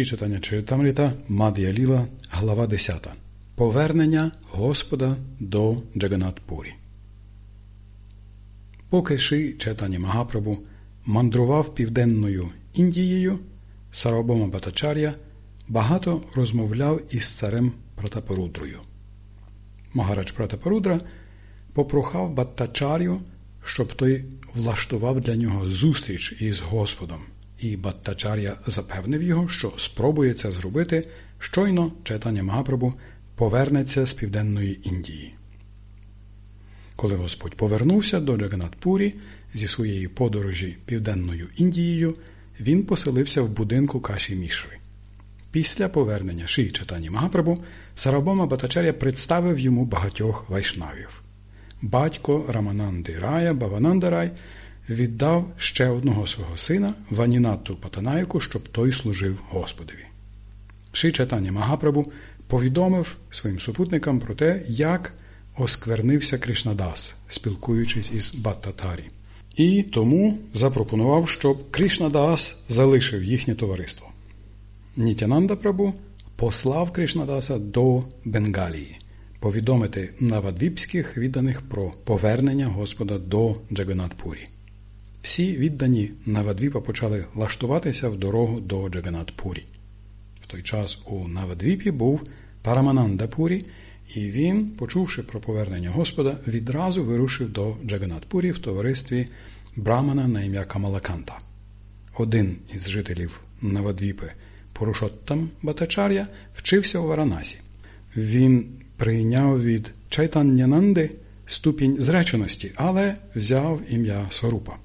Ші читання Читамріта Мад'я Ліла, глава 10. Повернення Господа до Джаганатпурі. Поки Ши читання Магапрабу мандрував південною Індією, Сарабома Батачар'я багато розмовляв із царем Пратапарудрою. Магарадж Пратапарудра попрохав Баттачар'ю, щоб той влаштував для нього зустріч із Господом і Баттачар'я запевнив його, що спробує це зробити, щойно читання Магапрабу повернеться з Південної Індії. Коли Господь повернувся до Джаганатпурі зі своєї подорожі Південною Індією, він поселився в будинку Каші Мішри. Після повернення Ши читання Магапрабу Сарабома Батачаря представив йому багатьох вайшнавів. Батько Рамананди Рая, Бавананда Рай віддав ще одного свого сина Ванінату Патанайку, щоб той служив Господові. Ши Чатані Магапрабу повідомив своїм супутникам про те, як осквернився Кришнадас, спілкуючись із Баттатарі. І тому запропонував, щоб Кришнадас залишив їхнє товариство. Нітянанда Прабу послав Кришнадаса до Бенгалії повідомити навадвіпських відданих про повернення Господа до Джаганатпурі. Всі віддані Навадвіпа почали лаштуватися в дорогу до Джаганатпурі. В той час у Навадвіпі був Параманандапурі, і він, почувши про повернення Господа, відразу вирушив до Джаганатпурі в товаристві Брамана на ім'я Камалаканта. Один із жителів Навадвіпи, Порушоттам Батачар'я, вчився у Варанасі. Він прийняв від Чайтаннянанди ступінь зреченості, але взяв ім'я Сварупа.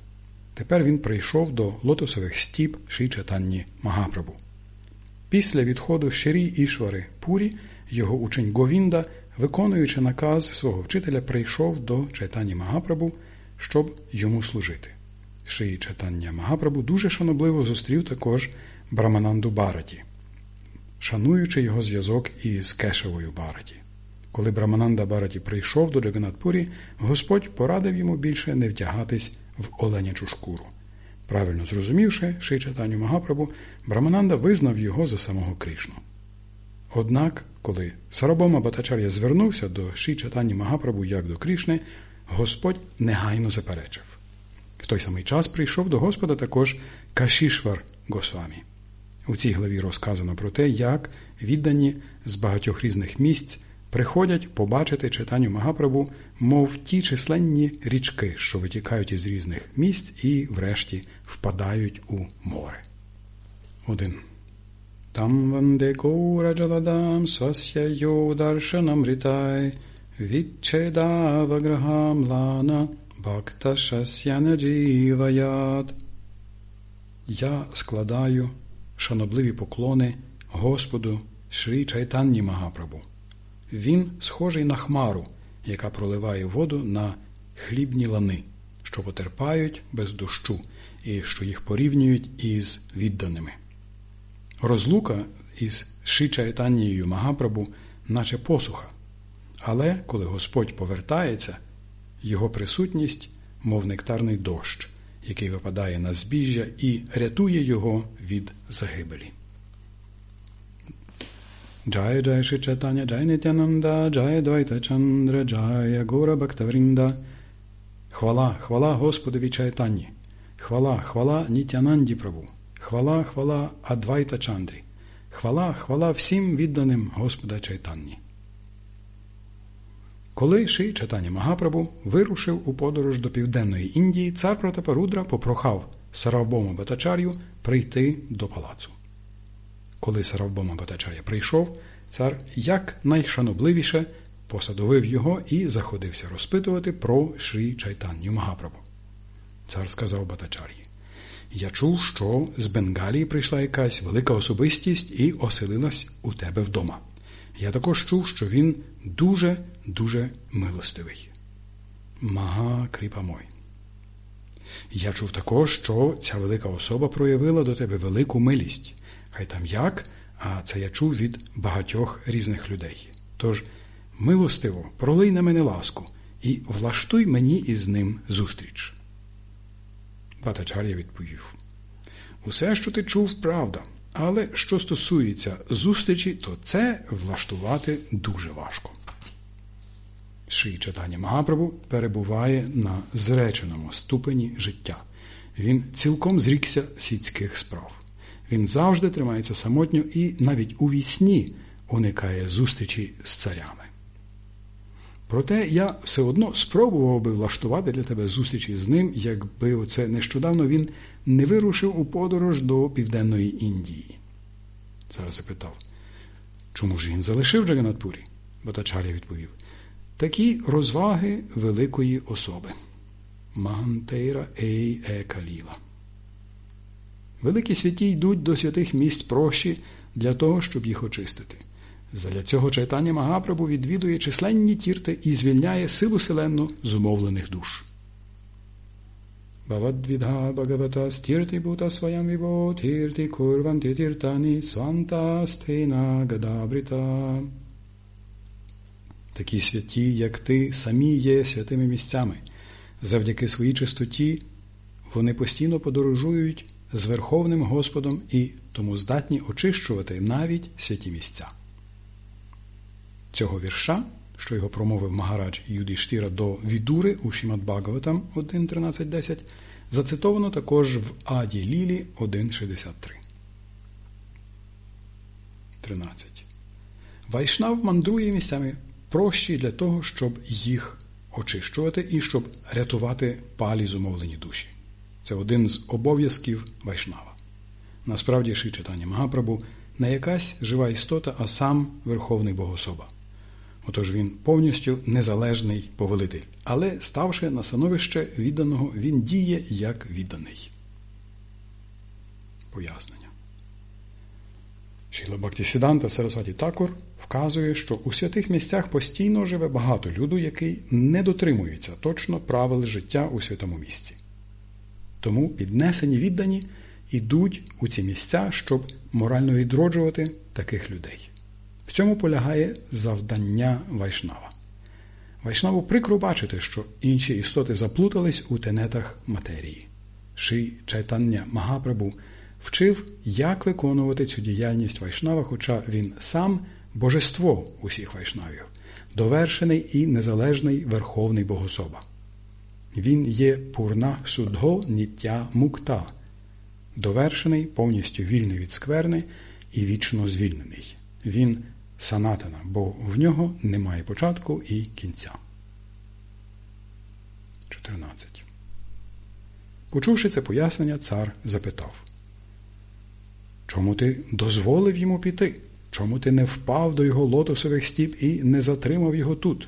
Тепер він прийшов до лотосових стіп Шичатанні Магапрабу. Після відходу Ширі Ішвари Пурі, його учень Говінда, виконуючи наказ свого вчителя, прийшов до Чайтані Магапрабу, щоб йому служити. Шиї Чайтання Магапрабу дуже шанобливо зустрів також Брамананду Бараті, шануючи його зв'язок із Кешевою Бараті. Коли Брамананда Бараті прийшов до Джаганатпурі, Господь порадив йому більше не втягатись в оленячу шкуру. Правильно зрозумівши Шичатаню Магапрабу, Брамананда визнав його за самого Кришну. Однак, коли Сарабома Батачар'я звернувся до Шичатані Магапрабу як до Кришни, Господь негайно заперечив. В той самий час прийшов до Господа також Кашішвар Госвамі. У цій главі розказано про те, як віддані з багатьох різних місць приходять побачити читанню Магапрабу, мов ті численні річки, що витікають із різних місць і, врешті, впадають у море. Один. Там ванде Гураджаладам сасya йодаршанам рітай відчедаваграгам лана бхакта шасяна джіваят. Я складаю шанобливі поклони Господу Шрі Чайтанні Магапрабу. Він схожий на хмару, яка проливає воду на хлібні лани, що потерпають без дощу і що їх порівнюють із відданими. Розлука із Шичайтанією Магапрабу, наче посуха. Але коли Господь повертається, його присутність, мов нектарний дощ, який випадає на збіжжя і рятує його від загибелі. Jai Jai Shri Chaitanya Jai Nityananda Jai Dvaita Chandra Jai Бхактаврінда Хвала, хвала Господові Чайтанні, хвала, хвала Нітянанді Праву, хвала, хвала Адвайта Чандрі, хвала, хвала всім відданим Господа Чайтанні. Коли Ши Чайтані Магапрабу вирушив у подорож до Південної Індії, цар Протапарудра попрохав Сарабома Батачар'ю прийти до палацу. Коли Саравбома Батачаря прийшов, цар якнайшанобливіше посадовив його і заходився розпитувати про Шрі Чайтанню Магапрабу. Цар сказав Батачар'ї, я чув, що з Бенгалії прийшла якась велика особистість і оселилась у тебе вдома. Я також чув, що він дуже-дуже милостивий. Мага кріпа мой. Я чув також, що ця велика особа проявила до тебе велику милість. Хай там як, а це я чув від багатьох різних людей. Тож, милостиво, пролий на мене ласку і влаштуй мені із ним зустріч. Батачар'я відповів: Усе, що ти чув, правда, Але що стосується зустрічі, то це влаштувати дуже важко. Ший читання Магапрабу перебуває на зреченому ступені життя. Він цілком зрікся світських справ. Він завжди тримається самотньо і навіть у вісні уникає зустрічі з царями. Проте я все одно спробував би влаштувати для тебе зустрічі з ним, якби оце нещодавно він не вирушив у подорож до Південної Індії. Цар запитав, чому ж він залишив Джаганатпурі? Батачаря відповів такі розваги великої особи. Магантейра Ей Е. Великі святі йдуть до святих місць прощі для того, щоб їх очистити. Задля цього читання Магапрабу відвідує численні тірти і звільняє силу селенну зумовлених душ. Бавадвідга Бхагавата стірти бута своям вібо тірти курванти тіртані сванта стейна гадабрита. Такі святі, як ти, самі є святими місцями. Завдяки своїй чистоті вони постійно подорожують з Верховним Господом і тому здатні очищувати навіть святі місця. Цього вірша, що його промовив Магарадж Юдіштіра до Відури у Шімат Бхагаватам 1.13.10, зацитовано також в Аді Лілі 1.63. 13. Вайшнав мандрує місцями прощі для того, щоб їх очищувати і щоб рятувати палі зумовлені душі. Це один з обов'язків Вайшнава. Насправді Ши читання Магапрабу не якась жива істота, а сам Верховний Богособа. Отож він повністю незалежний повелитель, але, ставши на становище відданого, він діє як відданий. Пояснення. Шіла Бактісіданта Сарасваті Такур вказує, що у святих місцях постійно живе багато люду, який не дотримується точно правил життя у святому місці. Тому піднесені віддані йдуть у ці місця, щоб морально відроджувати таких людей. В цьому полягає завдання Вайшнава. Вайшнаву прикро бачити, що інші істоти заплутались у тенетах матерії. Ши Чайтання Магапрабу вчив, як виконувати цю діяльність Вайшнава, хоча він сам божество усіх вайшнавів, довершений і незалежний Верховний Богособа. Він є пурна судго ніття мукта, довершений, повністю вільний від скверни і вічно звільнений. Він санатана, бо в нього немає початку і кінця. 14. Почувши це пояснення, цар запитав Чому ти дозволив йому піти? Чому ти не впав до його лотосових стіп і не затримав його тут?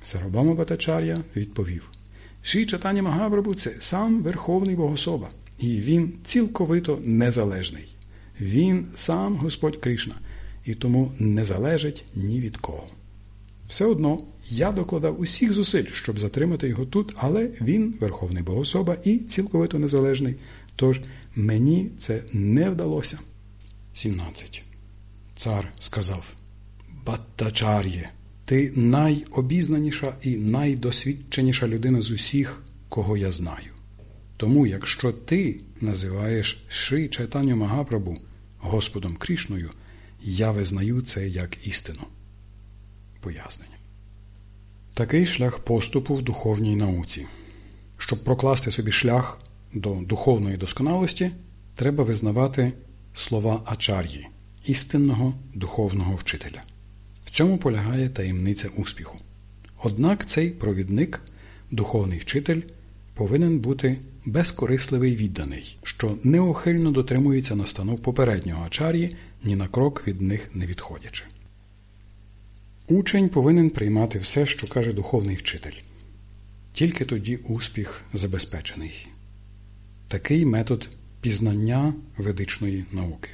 Сарабама Батачар'я відповів Ші читання Магаврабу це сам Верховний Богособа, і він цілковито незалежний. Він сам Господь Кришна, і тому не залежить ні від кого. Все одно я докладав усіх зусиль, щоб затримати його тут, але він Верховний Богособа і цілковито незалежний. Тож мені це не вдалося. 17. Цар сказав Баттачар'є, ти найобізнаніша і найдосвідченіша людина з усіх, кого я знаю. Тому, якщо ти називаєш Ши Чайтаню Магапрабу Господом Крішною, я визнаю це як істину. Пояснення. Такий шлях поступу в духовній науці. Щоб прокласти собі шлях до духовної досконалості, треба визнавати слова ачар'ї, істинного духовного вчителя. В цьому полягає таємниця успіху. Однак цей провідник, духовний вчитель, повинен бути безкорисливий відданий, що неохильно дотримується настанов попереднього ачар'ї, ні на крок від них не відходячи. Учень повинен приймати все, що каже духовний вчитель. Тільки тоді успіх забезпечений. Такий метод пізнання ведичної науки.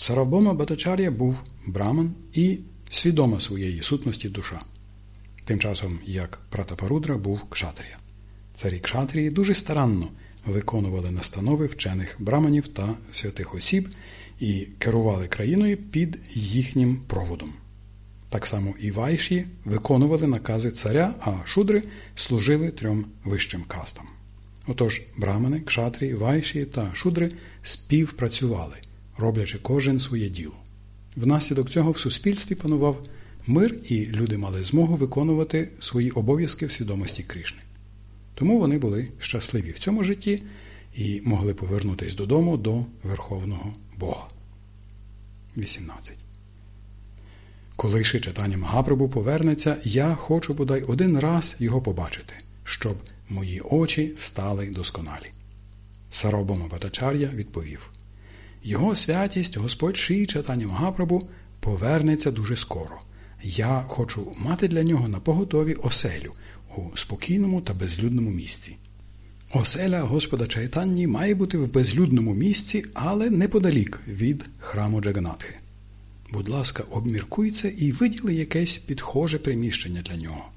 Сарабома Батачар'я був браман і свідома своєї сутності душа, тим часом як Пратапарудра був кшатрія. Царі кшатрії дуже старанно виконували настанови вчених браманів та святих осіб і керували країною під їхнім проводом. Так само і вайші виконували накази царя, а шудри служили трьом вищим кастам. Отож, брамани, кшатрі, вайші та шудри співпрацювали, роблячи кожен своє діло. Внаслідок цього в суспільстві панував мир, і люди мали змогу виконувати свої обов'язки в свідомості Кришни. Тому вони були щасливі в цьому житті і могли повернутися додому до Верховного Бога. 18. Коли ще читання Магапрабу повернеться, я хочу бодай один раз його побачити, щоб мої очі стали досконалі. Саробома Батачар'я відповів Його святість Господь Ший читання Магапрабу повернеться дуже скоро. Я хочу мати для нього на поготові оселю у спокійному та безлюдному місці. Оселя Господа Чайтанні має бути в безлюдному місці, але неподалік від храму Джаганатхи. Будь ласка, обміркуй і виділи якесь підхоже приміщення для нього.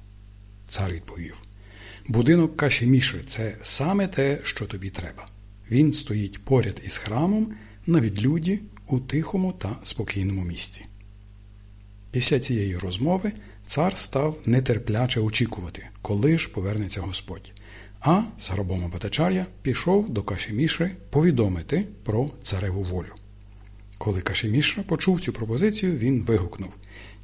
Цар відповів Будинок Кашіміши це саме те, що тобі треба. Він стоїть поряд із храмом на відлюді у тихому та спокійному місці. Після цієї розмови цар став нетерпляче очікувати, коли ж повернеться Господь. А Сарабома Батачар'я пішов до Кашемішри повідомити про цареву волю. Коли Кашемішра почув цю пропозицію, він вигукнув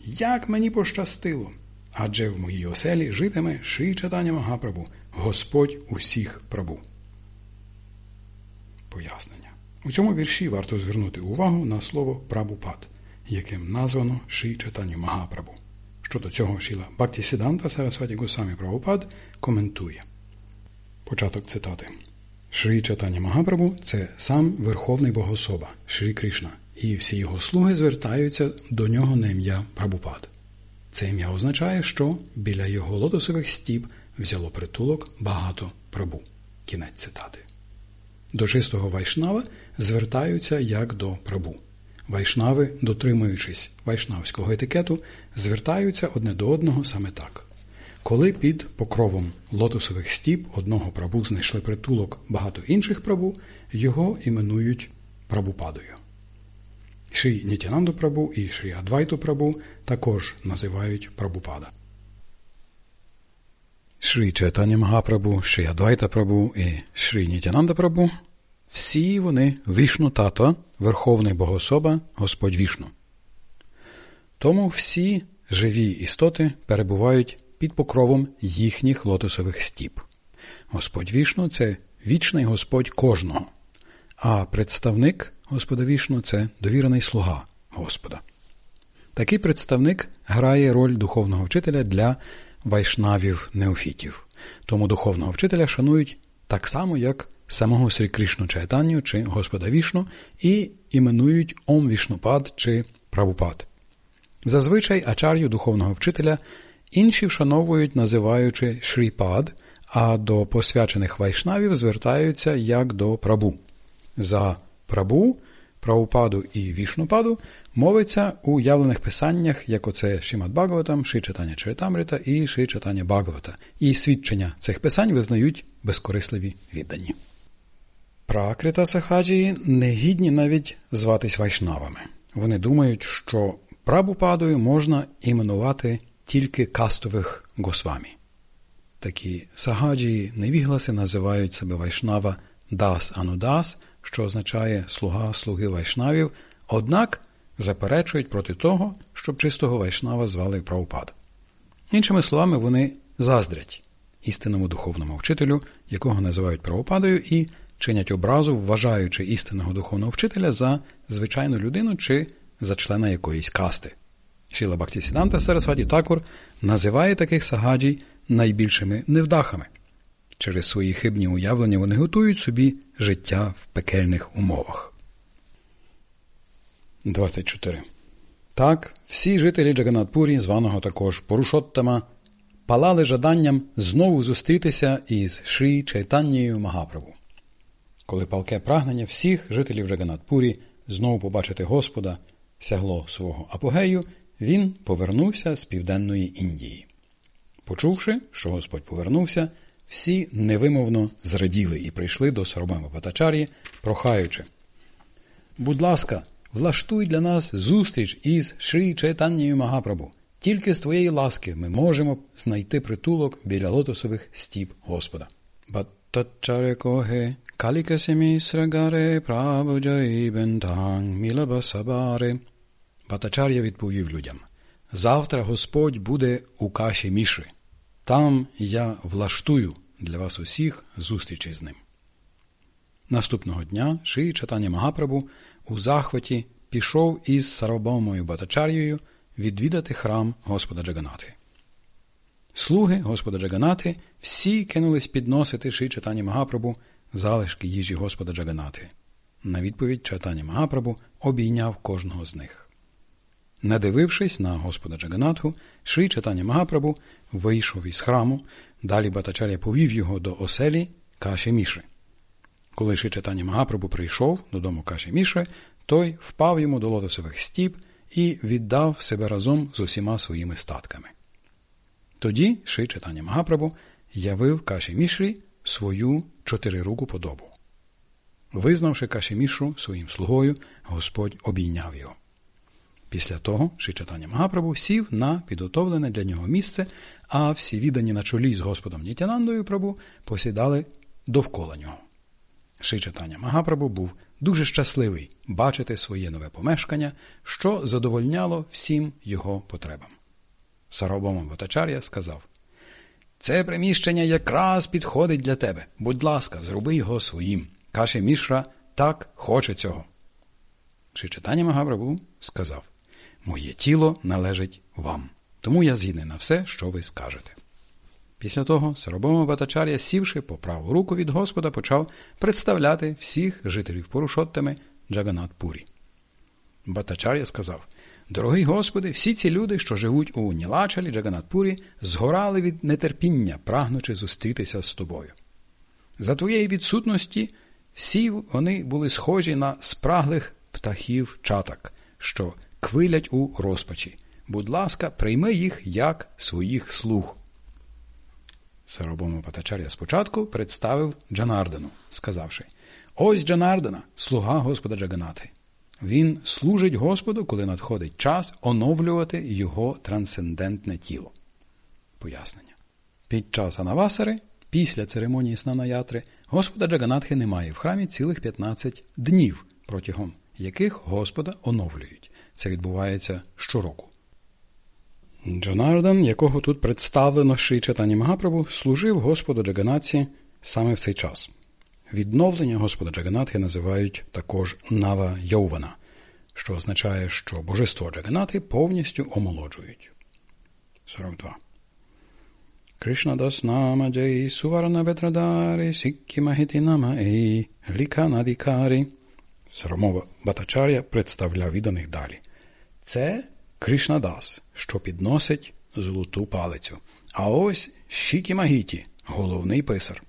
Як мені пощастило! Адже в моїй оселі житиме Ши Чатаня Магапрабу, Господь усіх прабу. Пояснення. У цьому вірші варто звернути увагу на слово прабупад, яким названо Ши Чатаню Магапрабу. Щодо цього Шіла Бактісіданта Сарасваті Гусамі Прабхупад коментує. Початок цитати. Шрі Чатані Магапрабу це сам Верховний Богособа Шрі Кришна, і всі його слуги звертаються до нього на ім'я Прабупад. Це ім'я означає, що біля його лотосових стіп взяло притулок багато прабу. Кінець цитати. До чистого Вайшнава звертаються як до прабу. Вайшнави, дотримуючись вайшнавського етикету, звертаються одне до одного саме так. Коли під покровом лотосових стіп одного прабу знайшли притулок багато інших прабу, його іменують прабупадою. Шрі Нітянанду Прабу і Шрі Адвайту Прабу також називають Прабупада. Шрі Чайтаня Магапрабу, Шрі Адвайта Прабу і Шрі Нітянанда Прабу всі вони вішну тата, Верховний Богособа, Господь Вішну. Тому всі живі істоти перебувають під покровом їхніх лотосових стіп. Господь Вішну це вічний Господь кожного, а представник Господа Вішну це довірений слуга Господа. Такий представник грає роль духовного вчителя для вайшнавів неофітів. Тому духовного вчителя шанують так само, як самого Срі Кришну Чайтаню чи Господа Вішну, і іменують Ом Вішнупад чи Правупад. Зазвичай ачар'ю духовного вчителя інші вшановують, називаючи Шріпад, а до посвячених вайшнавів звертаються як до прабу. За прабу, правопаду і вішнупаду мовиться у явлених писаннях, як оце Шимат Бхагаватам, Ши читання Чаритамрита і Ши читання Бхагавата. І свідчення цих писань визнають безкорисливі віддані. Пракрита Сахаджії не гідні навіть зватись вайшнавами. Вони думають, що прабупадою можна іменувати тільки кастових госвамі. Такі сагаджії невігласи називають себе вайшнава Дас Анудас, що означає слуга слуги вайшнавів, однак заперечують проти того, щоб чистого вайшнава звали правопад. Іншими словами, вони заздрять істинному духовному вчителю, якого називають правопадою, і чинять образу, вважаючи істинного духовного вчителя за звичайну людину чи за члена якоїсь касти. Шіла Бхактісіданта Сарасваті Такур називає таких сагаджій найбільшими невдахами. Через свої хибні уявлення вони готують собі життя в пекельних умовах. 24. Так, всі жителі Джаганатпурі, званого також Порушоттама, палали жаданням знову зустрітися із Шрі Чайтаннією Магаправу. Коли палке прагнення всіх жителів Джаганатпурі знову побачити Господа сягло свого апогею, він повернувся з південної Індії. Почувши, що Господь повернувся, всі невимовно зраділи і прийшли до Саробема Патачар'ї, прохаючи. Будь ласка, влаштуй для нас зустріч із Шрі Чайтаннією Магапрабу. Тільки з твоєї ласки ми можемо знайти притулок біля лотосових стіп Господа. But Батачаря коге, калікасімі срагаре, прабуджай бентанг, мілаба сабаре. Батачар'я відповів людям. Завтра Господь буде у каші Міши. Там я влаштую для вас усіх зустрічі з ним. Наступного дня Ши Чатані Магапрабу у захваті пішов із Сарабомою Батачар'єю відвідати храм Господа Джаганати. Слуги Господа Джаганати всі кинулись підносити Ши Чатані Магапрабу залишки їжі Господа Джаганати. На відповідь Чатані Магапрабу обійняв кожного з них. Надивившись на Господа Джаганатху, Шри Чатані Магапрабу вийшов із храму, далі Батачаря повів його до оселі Каші Міши. Коли Шри Чатані Магапрабу прийшов додому Каші Міши, той впав йому до лотосових стіп і віддав себе разом з усіма своїми статками. Тоді Шри Чатані Магапрабу явив Каші Мішрі свою чотирируку подобу. Визнавши Каші Мішу своїм слугою, Господь обійняв його. Після того Шичатаня Магапрабу сів на підготовлене для нього місце, а всі віддані на чолі з Господом Нітянандою Прабу посідали довкола нього. Шичатаня Магапрабу був дуже щасливий бачити своє нове помешкання, що задовольняло всім його потребам. Сарабома Батачар'я сказав Це приміщення якраз підходить для тебе. Будь ласка, зроби його своїм. Каші Мішра так хоче цього. Шичатаня Магапрабу сказав Моє тіло належить вам, тому я згідний на все, що ви скажете. Після того Сарабома Батачар'я, сівши по праву руку від Господа, почав представляти всіх жителів Порушоттами Джаганат Пурі. Батачар'я сказав Дорогий Господи, всі ці люди, що живуть у Нілачалі Джаганатпурі, згорали від нетерпіння, прагнучи зустрітися з тобою. За твоєї відсутності всі вони були схожі на спраглих птахів чаток, що квилять у розпачі. Будь ласка, прийми їх як своїх слуг. Сарабома Патачар'я спочатку представив Джанардену, сказавши Ось Джанардена, слуга Господа Джаганати. Він служить Господу, коли надходить час оновлювати його трансцендентне тіло. Пояснення. Під час Анавасари, після церемонії Снанаятри, Господа Джаганатхи немає в храмі цілих 15 днів, протягом яких Господа оновлюють. Це відбувається щороку. Джанардан, якого тут представлено Ши Чатані Магапрабу, служив Господу Джаганаці саме в цей час. Відновлення Господа Джаганатхи називають також Нава Йована, що означає, що божество Джаганати повністю омолоджують. 42. Кришна дас нама джей суварна ветрадари сіккі магіті нама ей ліка надікарі. Сарамова Батачар'я представляв відданих далі. Це Кришнадас, що підносить золоту палицю. А ось Шікі Магіті, головний писар.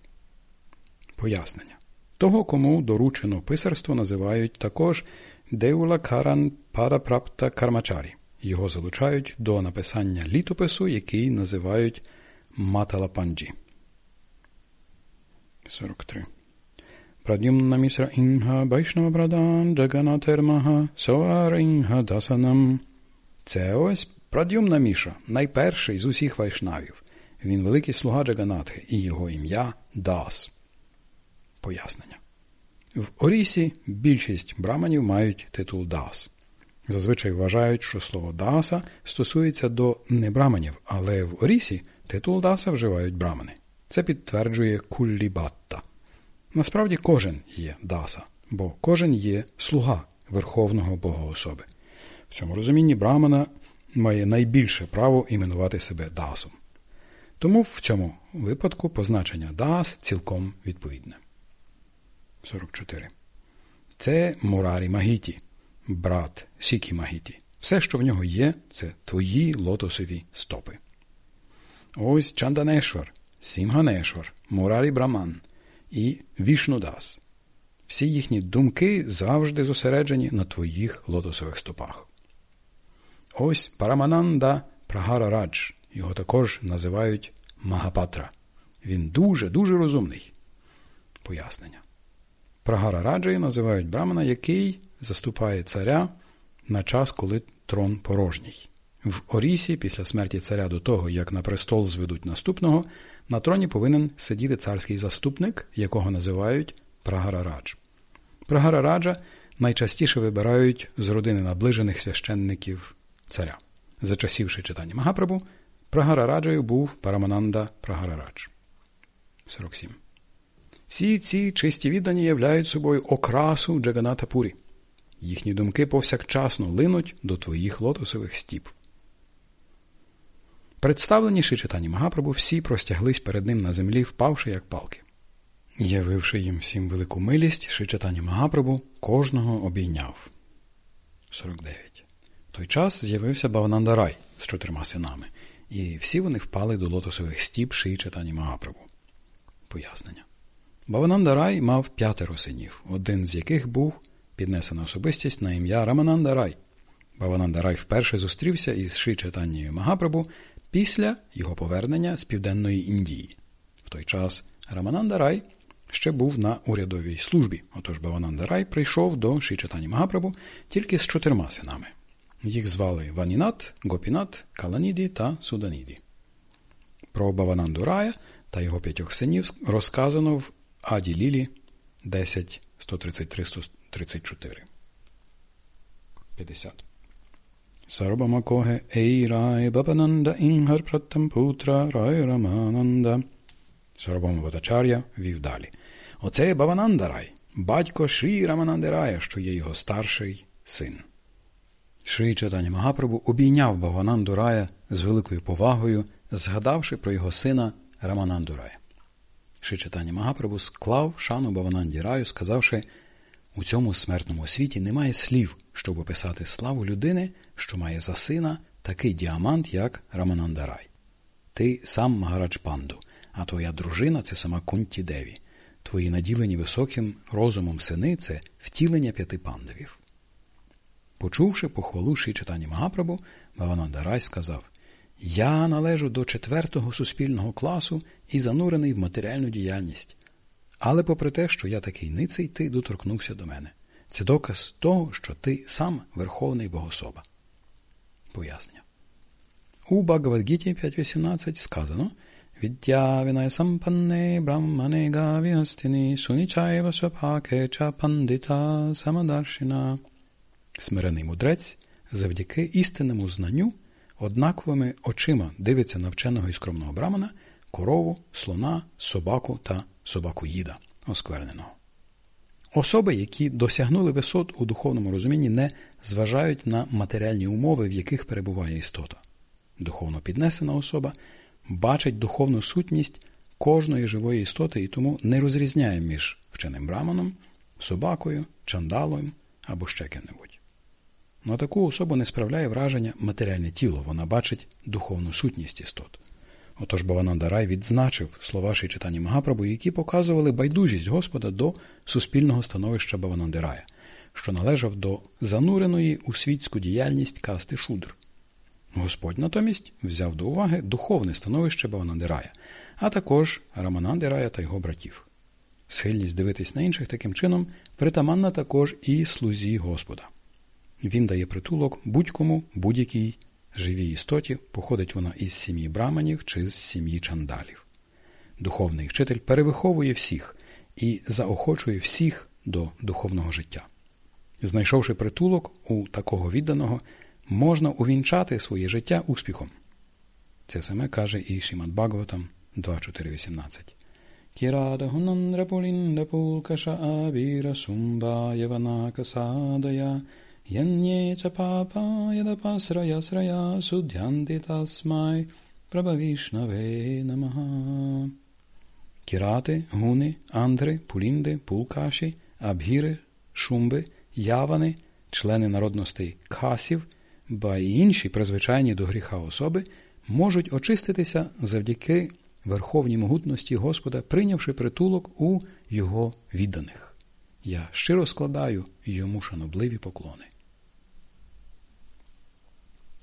Пояснення. Того, кому доручено писарство, називають також Деула Каран Парапрапта Кармачарі. Його залучають до написання літопису, який називають Маталапанджі. 43. Інга Байшнава Брадан Джаганатермага Соар інга Дасанам. Це ось Прадюмна Міша, найперший з усіх вайшнавів. Він великий слуга Джаганатхи, і його ім'я Дас. Пояснення. В Орісі більшість браманів мають титул Дас. Зазвичай вважають, що слово Даса стосується до небраманів, але в Орісі титул Даса вживають брамани. Це підтверджує Куллібатта. Насправді кожен є Даса, бо кожен є слуга Верховного Богоособи. В цьому розумінні Брамана має найбільше право іменувати себе Дасом. Тому в цьому випадку позначення Дас цілком відповідне. 44. Це Мурарі Магіті, брат Сікі Магіті. Все, що в нього є, це твої лотосові стопи. Ось Чанданешвар, Сімганешвар, Мурарі Браман і Вішнудас. Всі їхні думки завжди зосереджені на твоїх лотосових стопах. Ось Парамананда Прагара Радж. Його також називають Магапатра. Він дуже-дуже розумний. Пояснення. Прагара Раджею називають Брамана, який заступає царя на час, коли трон порожній. В Орісі, після смерті царя до того, як на престол зведуть наступного, на троні повинен сидіти царський заступник, якого називають Прагарарадж. Прагарараджа найчастіше вибирають з родини наближених священників царя. За часів читання Магапрабу, Прагарараджею був Парамананда Прагарарадж. 47. Всі ці чисті віддані являють собою окрасу Джаганата Пурі. Їхні думки повсякчасно линуть до твоїх лотосових стіп. Представлені читанні Магапрабу всі простяглись перед ним на землі, впавши як палки. Явивши їм всім велику милість, Шичатані Магапрабу кожного обійняв. 49. В той час з'явився Баванандарай з чотирма синами, і всі вони впали до лотосових стіп Ши Читані Магапрабу. Пояснення. Баванандарай мав п'ятеро синів, один з яких був піднесена особистість на ім'я Раманандарай. Баванандарай вперше зустрівся із Ши Читаннією Магапрабу після його повернення з Південної Індії. В той час Раманандарай ще був на урядовій службі, отож Баванандарай прийшов до Шичатані Магапрабу тільки з чотирма синами. Їх звали Ванінат, Гопінат, Каланіді та Суданіді. Про Баванандурая та його п'ятьох синів розказано в Аді Лілі 10, 133, 134. 50. Sarvamakohe Eirai Бабананда Інгар Пратампутра Рай Рамананда. Сарвамаватачар'я вів далі. Оце є Баванандарай, батько Шрі Раманандирая, що є його старший син. Шрі Чатані Магапрабу обійняв Баванандурая з великою повагою, згадавши про його сина Раманандурая. Шрі Чатані Магапрабу склав шану Баванандіраю, сказавши у цьому смертному світі немає слів, щоб описати славу людини, що має за сина такий діамант, як Раманандарай. Ти сам Магарадж Панду, а твоя дружина це сама Кунті Деві. Твої наділені високим розумом сини це втілення п'яти пандавів. Почувши похвалу читання Магапрабу, Баванандарай сказав Я належу до четвертого суспільного класу і занурений в матеріальну діяльність. Але попри те, що я такий ниций, ти доторкнувся до мене. Це доказ того, що ти сам Верховний Богособа. Пояснення. У Багавадгіті 5.18 сказано Віддя вінає сампанне браммане гавіастіні сунічаєва свапакеча пандита самадаршина. Смирений мудрець завдяки істинному знанню однаковими очима дивиться на вченого і скромного брамана, корову, слона, собаку та собакоїда оскверненого. Особи, які досягнули висот у духовному розумінні, не зважають на матеріальні умови, в яких перебуває істота. Духовно піднесена особа бачить духовну сутність кожної живої істоти і тому не розрізняє між вченим браманом, собакою, чандалом або ще ким-небудь. На таку особу не справляє враження матеріальне тіло, вона бачить духовну сутність істот. Отож Баванандарай відзначив слова читання Магапрабу, які показували байдужість Господа до суспільного становища Баванандирая, що належав до зануреної у світську діяльність касти шудр. Господь натомість взяв до уваги духовне становище Баванандирая, а також Раманандирая та його братів. Схильність дивитись на інших таким чином притаманна також і слузі Господа. Він дає притулок будь-кому, будь-якій живій істоті, походить вона із сім'ї браманів чи з сім'ї чандалів. Духовний вчитель перевиховує всіх і заохочує всіх до духовного життя. Знайшовши притулок у такого відданого, можна увінчати своє життя успіхом. Це саме каже і Шімад Бхагаватам 2.4.18. Кірадагунандра пулінда пулкаша авіра ча папа ядапасрая срая судянти тасмай прабавішнаве намага. Кірати, гуни, андри, пулінди, пулкаші, абгіри, шумби, явани, члени народностей касів – ба й інші призвичайні до гріха особи можуть очиститися завдяки верховній могутності Господа, прийнявши притулок у Його відданих. Я щиро складаю йому шанобливі поклони.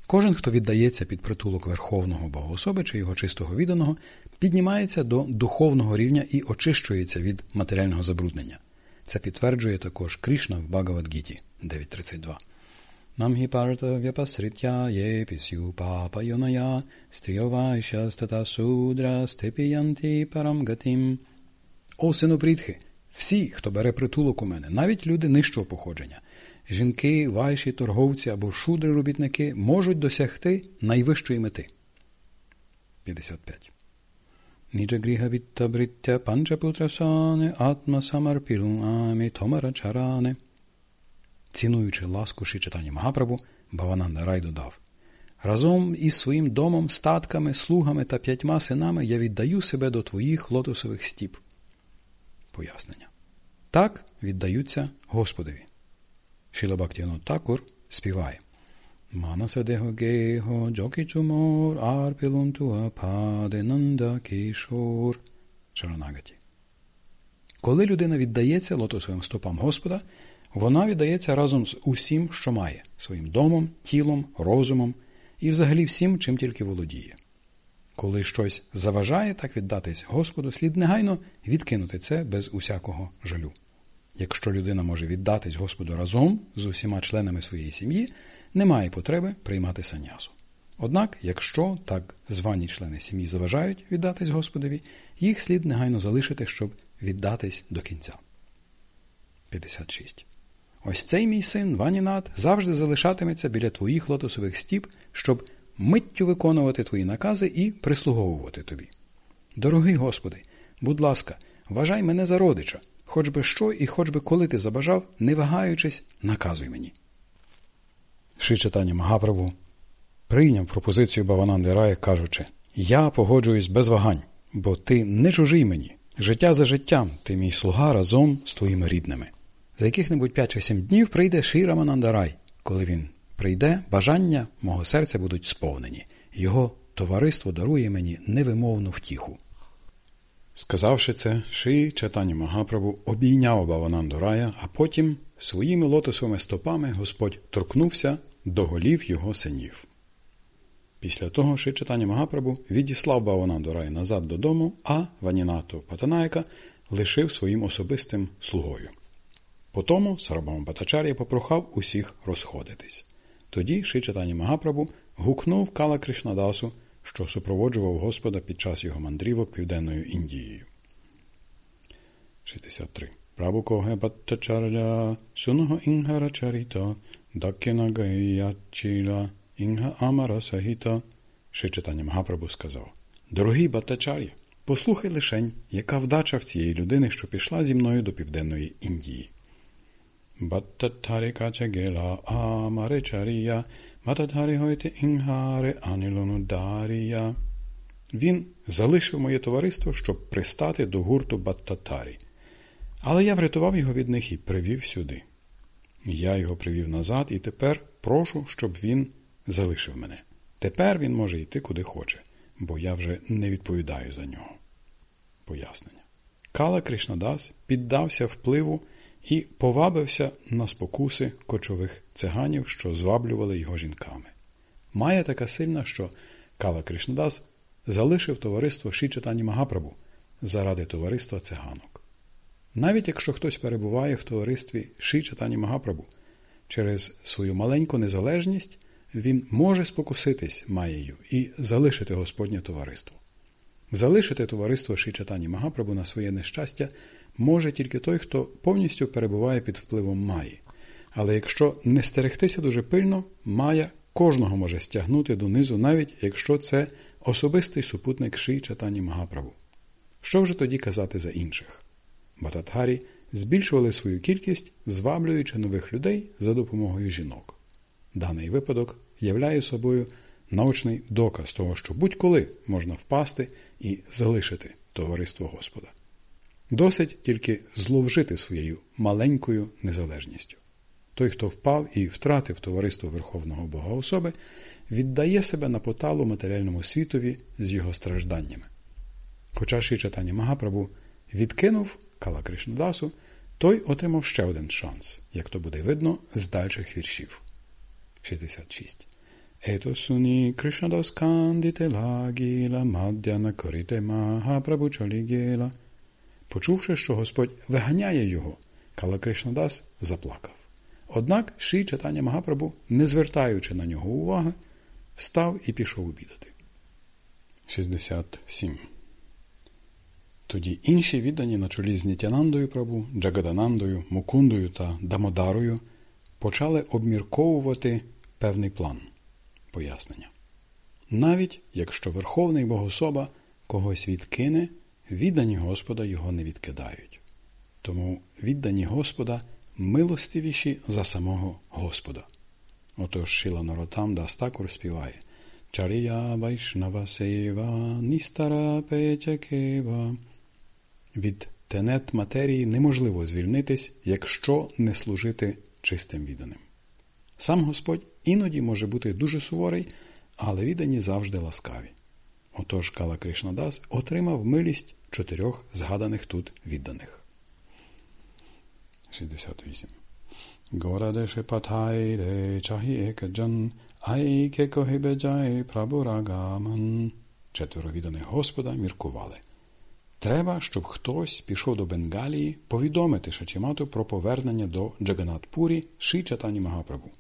Кожен, хто віддається під притулок Верховного Богоособи чи його чистого відданого, піднімається до духовного рівня і очищується від матеріального забруднення. Це підтверджує також Крішна в Багавадгіті 9.32. Намхі парта в'япасритя папа йоная, стріовайша стата судра, степіянти парам. О, сину Прітхи, всі, хто бере притулок у мене, навіть люди нижчого походження, жінки, вайші, торговці або шудри робітники можуть досягти найвищої мети. 55. Ніджа гріга вітта бриття панчапутрасане атма самарпілу амі томара чаране. Цінуючи ласку читання Магапрабу, Бавананда Рай додав Разом із своїм домом, статками, слугами та п'ятьма синами я віддаю себе до твоїх лотосових стіп. Пояснення. Так віддаються Господові. Шілабактіно Такур співає Манаса дего гего джокі чумор арпілун паде нанда кішор. Шаранагаті. Коли людина віддається лотосовим стопам Господа, вона віддається разом з усім, що має, своїм домом, тілом, розумом і взагалі всім, чим тільки володіє. Коли щось заважає так віддатись Господу, слід негайно відкинути це без усякого жалю. Якщо людина може віддатись Господу разом з усіма членами своєї сім'ї, немає потреби приймати санясу. Однак, якщо так звані члени сім'ї заважають віддатись Господові, їх слід негайно залишити, щоб віддатись до кінця. 56. Ось цей мій син, Ванінат, завжди залишатиметься біля твоїх лотосових стіп, щоб миттю виконувати твої накази і прислуговувати тобі. Дорогий Господи, будь ласка, вважай мене за родича, хоч би що і хоч би коли ти забажав, не вагаючись, наказуй мені. Шичатані Магаправу прийняв пропозицію Бавананди Рая, кажучи Я погоджуюсь без вагань, бо ти не чужий мені. Життя за життям, ти мій слуга разом з твоїми рідними. За яких-небудь 5 чи 7 днів прийде Шіраманандарай. Коли він прийде, бажання мого серця будуть сповнені. Його товариство дарує мені невимовну втіху. Сказавши це, Ши Чатані Магаправу обійняв Баванандурая, а потім своїми лотосовими стопами Господь торкнувся до голів його синів. Після того Ши Чатані Магапрабу відіслав Баванандурая назад додому, а Ванінату Патанайка лишив своїм особистим слугою. Потому Сарабама Батачар'я попрохав усіх розходитись. Тоді Шичатані Магапрабу гукнув Кала Кришнадасу, що супроводжував Господа під час його мандрівок Південною Індією. 63. Прабу Коге Батачар'я Суного Інгара Чаріта Дакіна Гаячіла Інга Амара Сагіта Шичатані Магапрабу сказав Дорогий Батачар'я, послухай лишень, яка вдача в цієї людини, що пішла зі мною до Південної Індії. Бататари качагела амаре чарія, гойте інгаре анілону дарія. Він залишив моє товариство, щоб пристати до гурту Баттатарі. Але я врятував його від них і привів сюди. Я його привів назад і тепер прошу, щоб він залишив мене. Тепер він може йти куди хоче, бо я вже не відповідаю за нього. Пояснення. Кала Кришнадас піддався впливу і повабився на спокуси кочових циганів, що зваблювали його жінками. Має така сильна, що Кала Кришнадас залишив товариство Шічатані Магапрабу заради товариства циганок. Навіть якщо хтось перебуває в товаристві Шічатані Магапрабу, через свою маленьку незалежність він може спокуситись маєю і залишити Господнє товариство. Залишити товариство Шичатані Магапрабу на своє нещастя може тільки той, хто повністю перебуває під впливом Маї. Але якщо не стерегтися дуже пильно, Майя кожного може стягнути донизу, навіть якщо це особистий супутник Ши Чатані Магапрабу. Що вже тоді казати за інших? Бататхарі збільшували свою кількість, зваблюючи нових людей за допомогою жінок. Даний випадок являє собою научний доказ того, що будь-коли можна впасти і залишити товариство Господа. Досить тільки зловжити своєю маленькою незалежністю. Той, хто впав і втратив товариство Верховного Бога особи, віддає себе на поталу матеріальному світові з його стражданнями. Хоча Шичатані Магапрабу відкинув Кала Кришнадасу, той отримав ще один шанс, як то буде видно з дальших віршів. 66. Ето суні Кришнадас кандіте лагіла мадяна коріте Магапрабу чолігіла – Почувши, що Господь виганяє його, Кала Кришнадас заплакав. Однак Ші читання Магапрабу, не звертаючи на нього уваги, встав і пішов обідати. 67. Тоді інші віддані на чолі з Нітянандою Прабу, Джагаданандою, Мукундою та Дамодарою почали обмірковувати певний план пояснення. Навіть якщо Верховний Богособа когось відкине, віддані Господа його не відкидають. Тому віддані Господа милостивіші за самого Господа. Отож Шіла Норотам Дастакур співає Чарія Вайшнава Сева Ністара Петякева. Від тенет матерії неможливо звільнитись, якщо не служити чистим відданим. Сам Господь іноді може бути дуже суворий, але віддані завжди ласкаві. Отож Кала Кришнадас отримав милість чотирьох згаданих тут відданих. 68. Горадеше патайре чахі екаджан, айке когибеджай прабурагаман. Четверо відданих Господа міркували. Треба, щоб хтось пішов до Бенгалії повідомити Шачімату про повернення до Джаганатпурі Ши Чатані Магапрабу.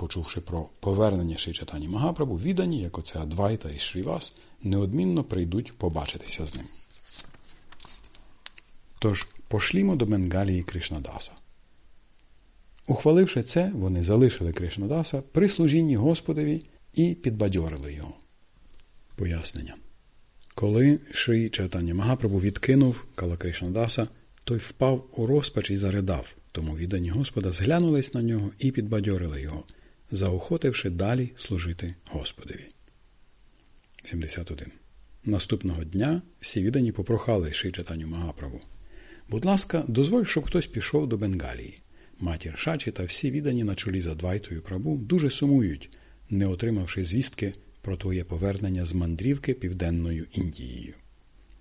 Почувши про повернення Ши Чатані Магапрабу, віддані, як оце Адвайта і Шрівас, неодмінно прийдуть побачитися з ним. Тож пошлімо до Бенгалії Кришнадаса. Ухваливши це, вони залишили Кришнадаса при служінні Господові і підбадьорили його. Пояснення. Коли Шрі Чайтання Магапрабу відкинув Кала Кришнадаса, той впав у розпач і заридав, тому віддані Господа зглянулись на нього і підбадьорили його, заохотивши далі служити Господові. 71. Наступного дня всі віддані попрохали Шрі Чайтаню Магапрабу. Будь ласка, дозволь, щоб хтось пішов до Бенгалії. Матір Шачі та всі віддані на чолі за Двайтою Прабу дуже сумують, не отримавши звістки про твоє повернення з мандрівки Південною Індією.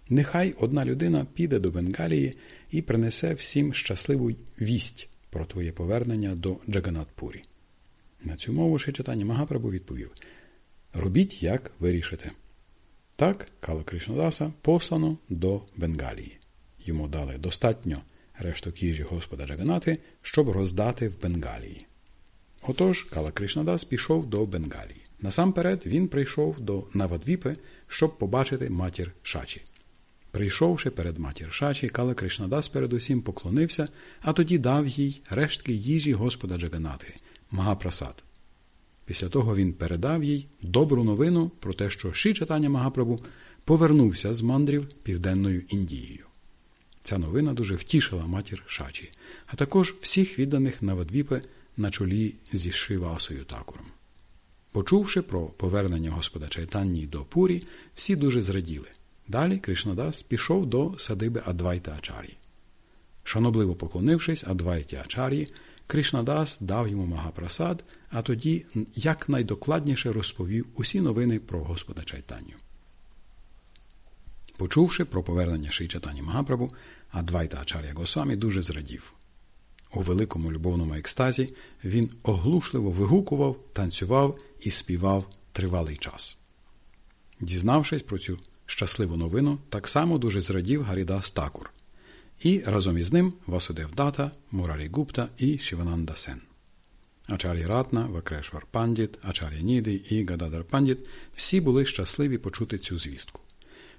Нехай одна людина піде до Бенгалії і принесе всім щасливу вість про твоє повернення до Джаганатпурі. На цю мову читання Магапрабу відповів Робіть, як вирішите. Так, Кала Кришнадаса послано до Бенгалії. Йому дали достатньо решток їжі Господа Джаганати, щоб роздати в Бенгалії. Отож, Кала Кришнадас пішов до Бенгалії. Насамперед він прийшов до Навадвіпи, щоб побачити матір Шачі. Прийшовши перед матір Шачі, Кала Кришнадас передусім поклонився, а тоді дав їй рештки їжі Господа Джаганати, Магапрасад. Після того він передав їй добру новину про те, що Ші читання Магапрабу повернувся з мандрів Південною Індією. Ця новина дуже втішила матір Шачі, а також всіх відданих Навадвіпи на чолі зі Шивасою Такуром. Почувши про повернення Господа Чайтанні до Пурі, всі дуже зраділи. Далі Кришнадас пішов до садиби Адвайта Ачарі. Шанобливо поклонившись Адвайті Ачарі, Кришнадас дав йому Магапрасад, а тоді якнайдокладніше розповів усі новини про Господа Чайтанню. Почувши про повернення Шийчатані Магапрабу, Адвайта Ачар'я Госамі дуже зрадів. У великому любовному екстазі він оглушливо вигукував, танцював і співав тривалий час. Дізнавшись про цю щасливу новину, так само дуже зрадів Гарідас Такур. І разом із ним Васудев Дата, Мурарі Гупта і Шивананда Сен. Ачар'я Ратна, Вакрешвар Пандіт, Ачар'я Ніди і Гададар Пандіт всі були щасливі почути цю звістку.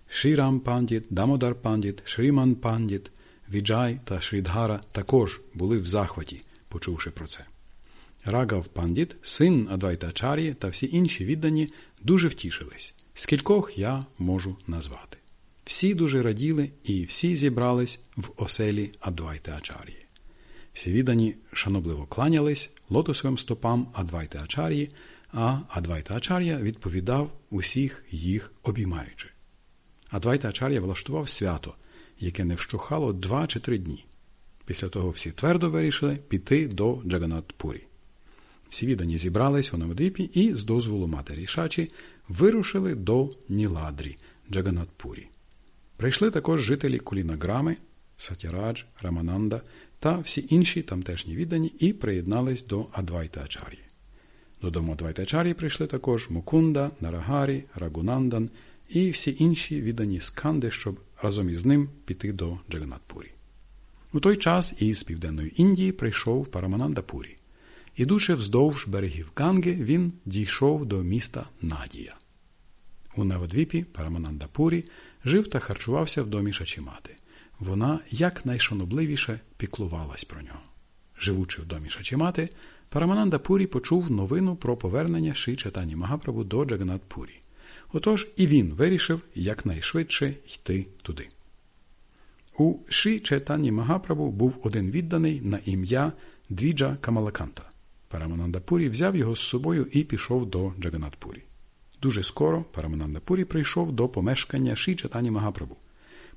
Шрірам Пандіт, Дамодар Пандіт, Шріман Пандіт, Віджай та Шрідгара також були в захваті, почувши про це. Рагав Пандіт, син Адвайтачарі та всі інші віддані дуже втішились, скількох я можу назвати. Всі дуже раділи і всі зібрались в оселі Адвайтачарії. Всі віддані шанобливо кланялись лотосовим стопам Адвайтачарії, а Адвайтачар'я відповідав усіх їх обіймаючи. Адвайтачар'я влаштував свято – яке не вщухало два чи три дні. Після того всі твердо вирішили піти до Джаганатпурі. Всі віддані зібрались у Навадвіпі і, з дозволу матері Шачі, вирушили до Ніладрі, Джаганатпурі. Прийшли також жителі Кулінаграми, Сатярадж, Рамананда та всі інші тамтешні віддані і приєднались до Адвайта Ачар'ї. Додому Адвайта Ачар'ї прийшли також Мукунда, Нарагарі, Рагунандан і всі інші віддані сканди, щоб разом із ним піти до Джаганатпурі. У той час із Південної Індії прийшов Параманандапурі. Ідучи вздовж берегів Ганги, він дійшов до міста Надія. У Наводвіпі Параманандапурі жив та харчувався в домі Шачімати. Вона якнайшанобливіше піклувалась про нього. Живучи в домі Шачімати, Параманандапурі почув новину про повернення Ши Чатані Магапрабу до Джаганатпурі. Отож і він вирішив якнайшвидше йти туди. У Ши Чайтані Магапрабу був один відданий на ім'я Двіджа Камалаканта. Параманандапурі взяв його з собою і пішов до Джаганатпурі. Дуже скоро Параманандапурі прийшов до помешкання Ши Чайтані Магапрабу.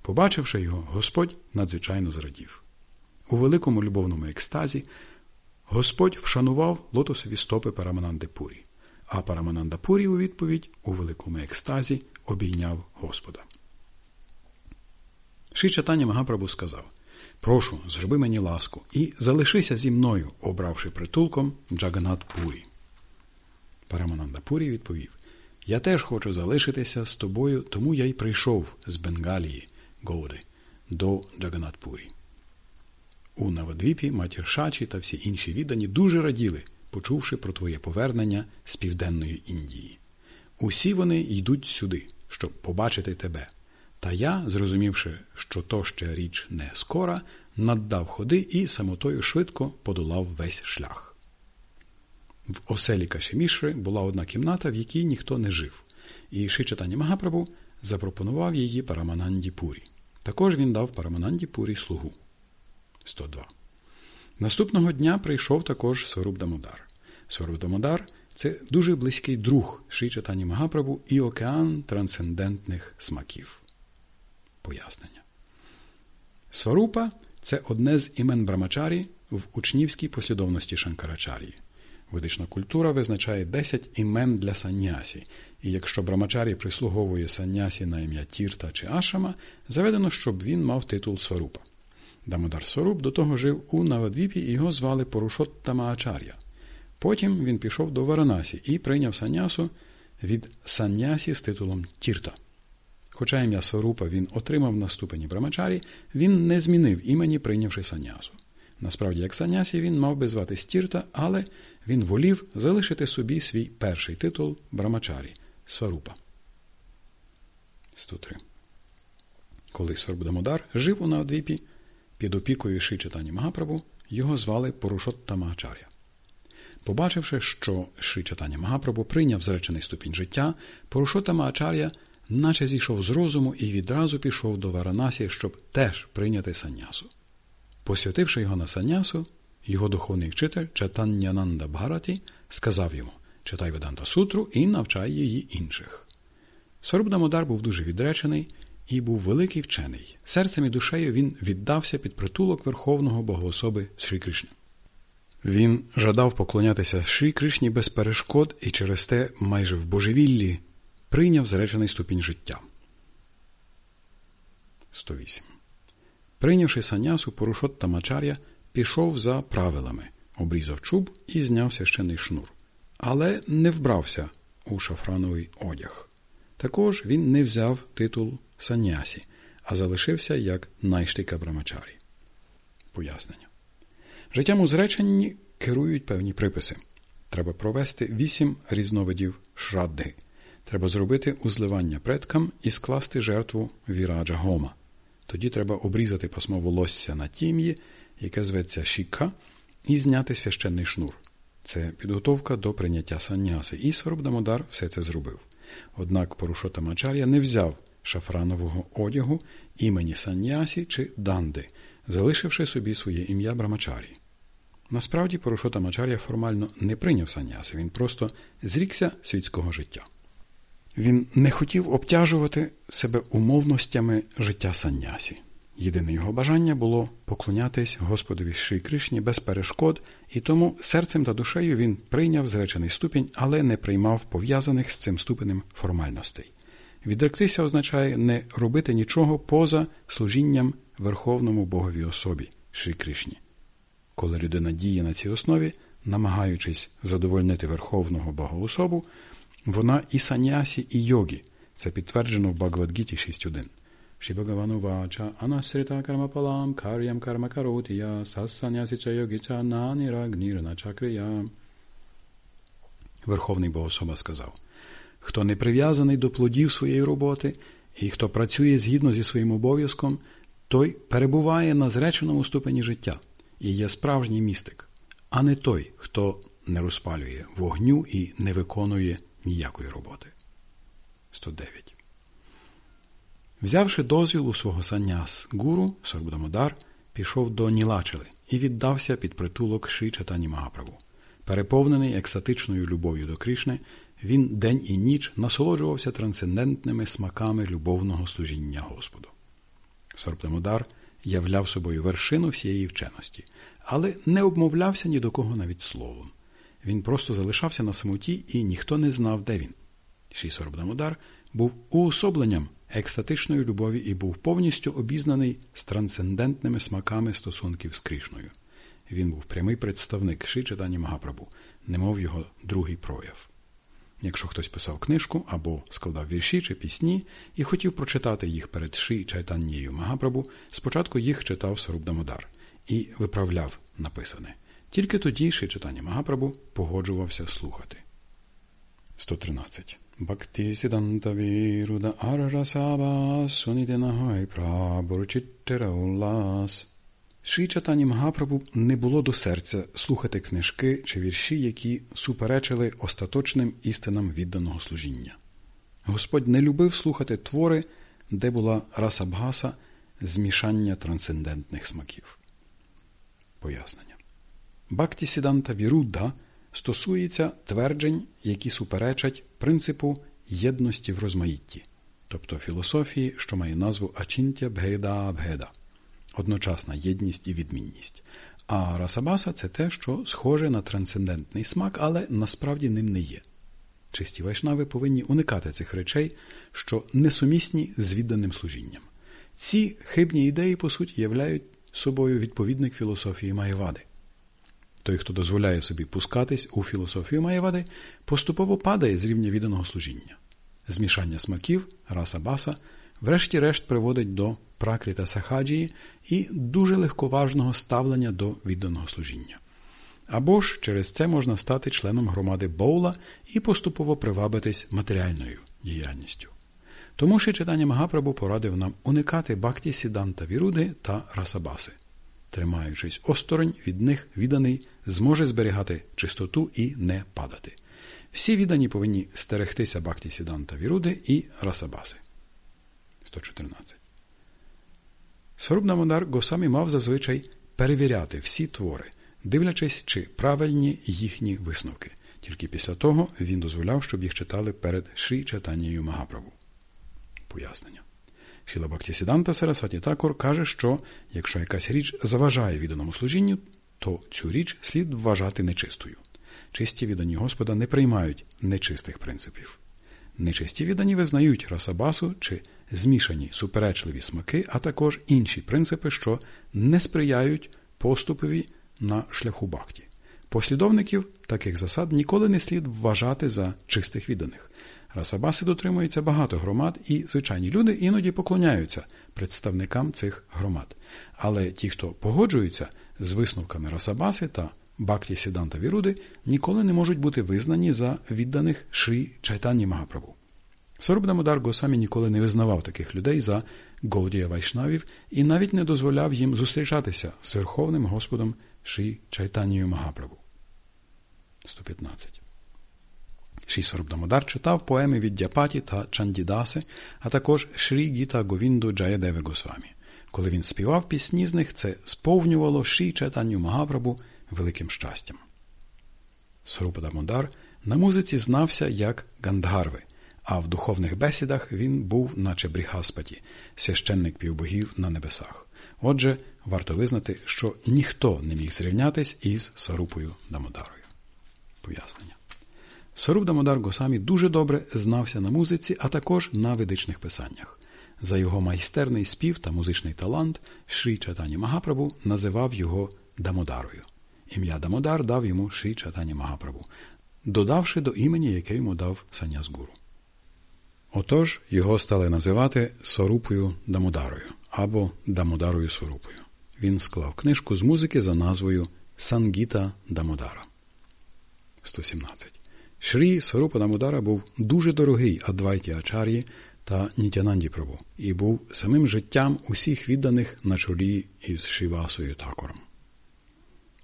Побачивши його, Господь надзвичайно зрадів. У великому любовному екстазі Господь вшанував лотосові стопи Параманандапурі, а Параманандапурі у відповідь у великому екстазі обійняв Господа. Ши Чатані Магапрабу сказав Прошу, зроби мені ласку і залишися зі мною, обравши притулком Джаганат Пурі. Парамананда Пурі відповів Я теж хочу залишитися з тобою, тому я й прийшов з Бенгалії, Гоуди, до Джаганат Пурі. У Навадвіпі матір Шачі та всі інші віддані дуже раділи, почувши про твоє повернення з Південної Індії. Усі вони йдуть сюди, щоб побачити тебе. Та я, зрозумівши, що то ще річ не скора, наддав ходи і самотою швидко подолав весь шлях. В оселі Кашемішри була одна кімната, в якій ніхто не жив, і Шичатані Магапрабу запропонував її Парамананді Пурі. Також він дав Парамананді Пурі слугу. 102. Наступного дня прийшов також Сваруб Дамодар. Сваруб Дамодар – це дуже близький друг Шичатані Магапрабу і океан трансцендентних смаків. Пояснення. Сварупа це одне з імен Брамачарі в учнівській послідовності Шанкарачарії. Ведична культура визначає 10 імен для саннясі, і якщо Брамачарі прислуговує саннясі на ім'я Тірта чи Ашама, заведено, щоб він мав титул Сварупа. Дамодар Сваруп до того жив у Навадвіпі і його звали Порушоттама Ачар'я. Потім він пішов до Варанасі і прийняв саннясу від саннясі з титулом Тірта. Хоча ім'я Сварупа він отримав на ступені Брамачарі, він не змінив імені, прийнявши санясу. Насправді, як санясі, він мав би звати Стірта, але він волів залишити собі свій перший титул Брамачарі Сварупа. 103. Коли Сварбудамодар жив у Навдвіпі, під опікою Шичатані Магапрабу, його звали Порушоттамачаря. Побачивши, що Шичатані Магапрабу прийняв зречений ступінь життя, Порушоттамачаря – наче зійшов з розуму і відразу пішов до Варанасі, щоб теж прийняти санясу. Посвятивши його на санясу, його духовний вчитель Чатаннянанда Бхараті сказав йому читай Веданта сутру і навчай її інших. Сорбдамодар був дуже відречений і був великий вчений. Серцем і душею він віддався під притулок Верховного Богоособи Шрі Кришни. Він жадав поклонятися Шрі Кришні без перешкод і через те майже в божевіллі прийняв зречений ступінь життя. 108. Прийнявши санясу, Порушот Тамачар'я пішов за правилами, обрізав чуб і зняв священий шнур, але не вбрався у шафрановий одяг. Також він не взяв титул санясі, а залишився як найштика Брамачарі. Пояснення. Життям у зреченні керують певні приписи. Треба провести вісім різновидів шрадди – Треба зробити узливання предкам і скласти жертву віраджа гома. Тоді треба обрізати пасмо волосся на тім'ї, яке зветься Шіка, і зняти священний шнур. Це підготовка до прийняття санняси, і Сварубдамодар все це зробив. Однак Порушотамачар'я не взяв шафранового одягу імені саннясі чи данди, залишивши собі своє ім'я Брамачарі. Насправді Порушотамачар'я формально не прийняв санняси, він просто зрікся світського життя. Він не хотів обтяжувати себе умовностями життя саннясі. Єдине його бажання було поклонятись Господові Шрі Кришні без перешкод, і тому серцем та душею він прийняв зречений ступінь, але не приймав пов'язаних з цим ступенем формальностей. Відректися означає не робити нічого поза служінням Верховному Боговій особі Шрі Кришні. Коли людина діє на цій основі, намагаючись задовольнити Верховного Богоособу, вона і санясі, і йогі. Це підтверджено в Багавадгіті 6.1. Shibhagavanuvācha anasrita karmapalam karyam karma karotiya sassanyasi cha yogіча нанірагнірна чакрия. Верховний Богособа сказав, хто не прив'язаний до плодів своєї роботи і хто працює згідно зі своїм обов'язком, той перебуває на зреченому ступені життя і є справжній містик, а не той, хто не розпалює вогню і не виконує ніякої роботи. 109. Взявши дозвіл у свого саняс гуру, Сарбдамодар пішов до Нілачели і віддався під притулок Ши Чатані Магаправу. Переповнений екстатичною любов'ю до Кришни, він день і ніч насолоджувався трансцендентними смаками любовного служіння Господу. Сарбдамодар являв собою вершину всієї вченості, але не обмовлявся ні до кого навіть словом. Він просто залишався на самоті, і ніхто не знав, де він. Ші Сарбдамодар був уособленням екстатичної любові і був повністю обізнаний з трансцендентними смаками стосунків з Крішною. Він був прямий представник Ши Читані Магапрабу, немов його другий прояв. Якщо хтось писав книжку або складав вірші чи пісні і хотів прочитати їх перед Ши Чайтаннією Магапрабу, спочатку їх читав Сарубдамодар і виправляв написане. Тільки тоді Ши Чайтанні Магапрабу погоджувався слухати. 113. Віруда Арарасаба Соніденагой Праборчиттера Улас. Шрі Чатані Магапрабу не було до серця слухати книжки чи вірші, які суперечили остаточним істинам відданого служіння. Господь не любив слухати твори, де була расабгаса змішання трансцендентних смаків. Пояснення. Бхакті Сіданта Вірудда стосується тверджень, які суперечать принципу єдності в розмаїтті, тобто філософії, що має назву Ачінтя Бгеда Абгеда, одночасна єдність і відмінність. А расабаса це те, що схоже на трансцендентний смак, але насправді ним не є. Чисті вайшнави повинні уникати цих речей, що несумісні з відданим служінням. Ці хибні ідеї, по суті, являють собою відповідник філософії Маєвади. Той, хто дозволяє собі пускатись у філософію Маєвади, поступово падає з рівня відданого служіння. Змішання смаків, раса баса, врешті-решт приводить до пракрита сахаджії і дуже легковажного ставлення до відданого служіння. Або ж через це можна стати членом громади Боула і поступово привабитись матеріальною діяльністю. Тому ще читання Магапрабу порадив нам уникати бхакті сіданта віруди та расабаси. Тримаючись осторонь, від них відданий зможе зберігати чистоту і не падати. Всі віддані повинні стерегтися бхакті сіданта віруди і расабаси. 114. Сварубнамодар Госамі мав зазвичай перевіряти всі твори, дивлячись, чи правильні їхні висновки. Тільки після того він дозволяв, щоб їх читали перед Шрі Чатанією Магаправу. Пояснення. Шіла Бхактісіданта Сарасваті Такор каже, що якщо якась річ заважає відданому служінню, то цю річ слід вважати нечистою. Чисті віддані Господа не приймають нечистих принципів. Нечисті віддані визнають расабасу чи змішані суперечливі смаки, а також інші принципи, що не сприяють поступові на шляху бхакті. Послідовників таких засад ніколи не слід вважати за чистих відданих. Расабаси дотримуються багато громад, і звичайні люди іноді поклоняються представникам цих громад. Але ті, хто погоджуються з висновками Расабаси та Бакті Сіданта Віруди, ніколи не можуть бути визнані за відданих Шрі Чайтані Магапрабу. Сорубдамодар Госамі ніколи не визнавав таких людей за Голдія Вайшнавів і навіть не дозволяв їм зустрічатися з Верховним Господом Шрі Чайтанією Магапрабу. 115. Ші Сорубдамодар читав поеми від Дяпаті та Чандідаси, а також Шрі Гіта Говінду Джаядеви Госвамі. Коли він співав пісні з них, це сповнювало Ші Чайтаню Магапрабу великим щастям. Сорубдамодар на музиці знався як Гандгарви, а в духовних бесідах він був, наче Брігаспаті, священник півбогів на небесах. Отже, варто визнати, що ніхто не міг зрівнятись із Сарупою Дамодарою. Пояснення. Саруб Дамодар Госамі дуже добре знався на музиці, а також на ведичних писаннях. За його майстерний спів та музичний талант Шрі Чатані Магапрабу називав його Дамодарою. Ім'я Дамодар дав йому Шрі Чатані Магапрабу, додавши до імені, яке йому дав Санясгуру. Отож його стали називати Сорупою Дамодарою або Дамодарою Сорупою. Він склав книжку з музики за назвою Сангіта Дамодара. 117. Шрі Сварупа Дамодара був дуже дорогий Адвайті Ачар'ї та Нітянанді Прабу і був самим життям усіх відданих на чолі із Шивасою Такором.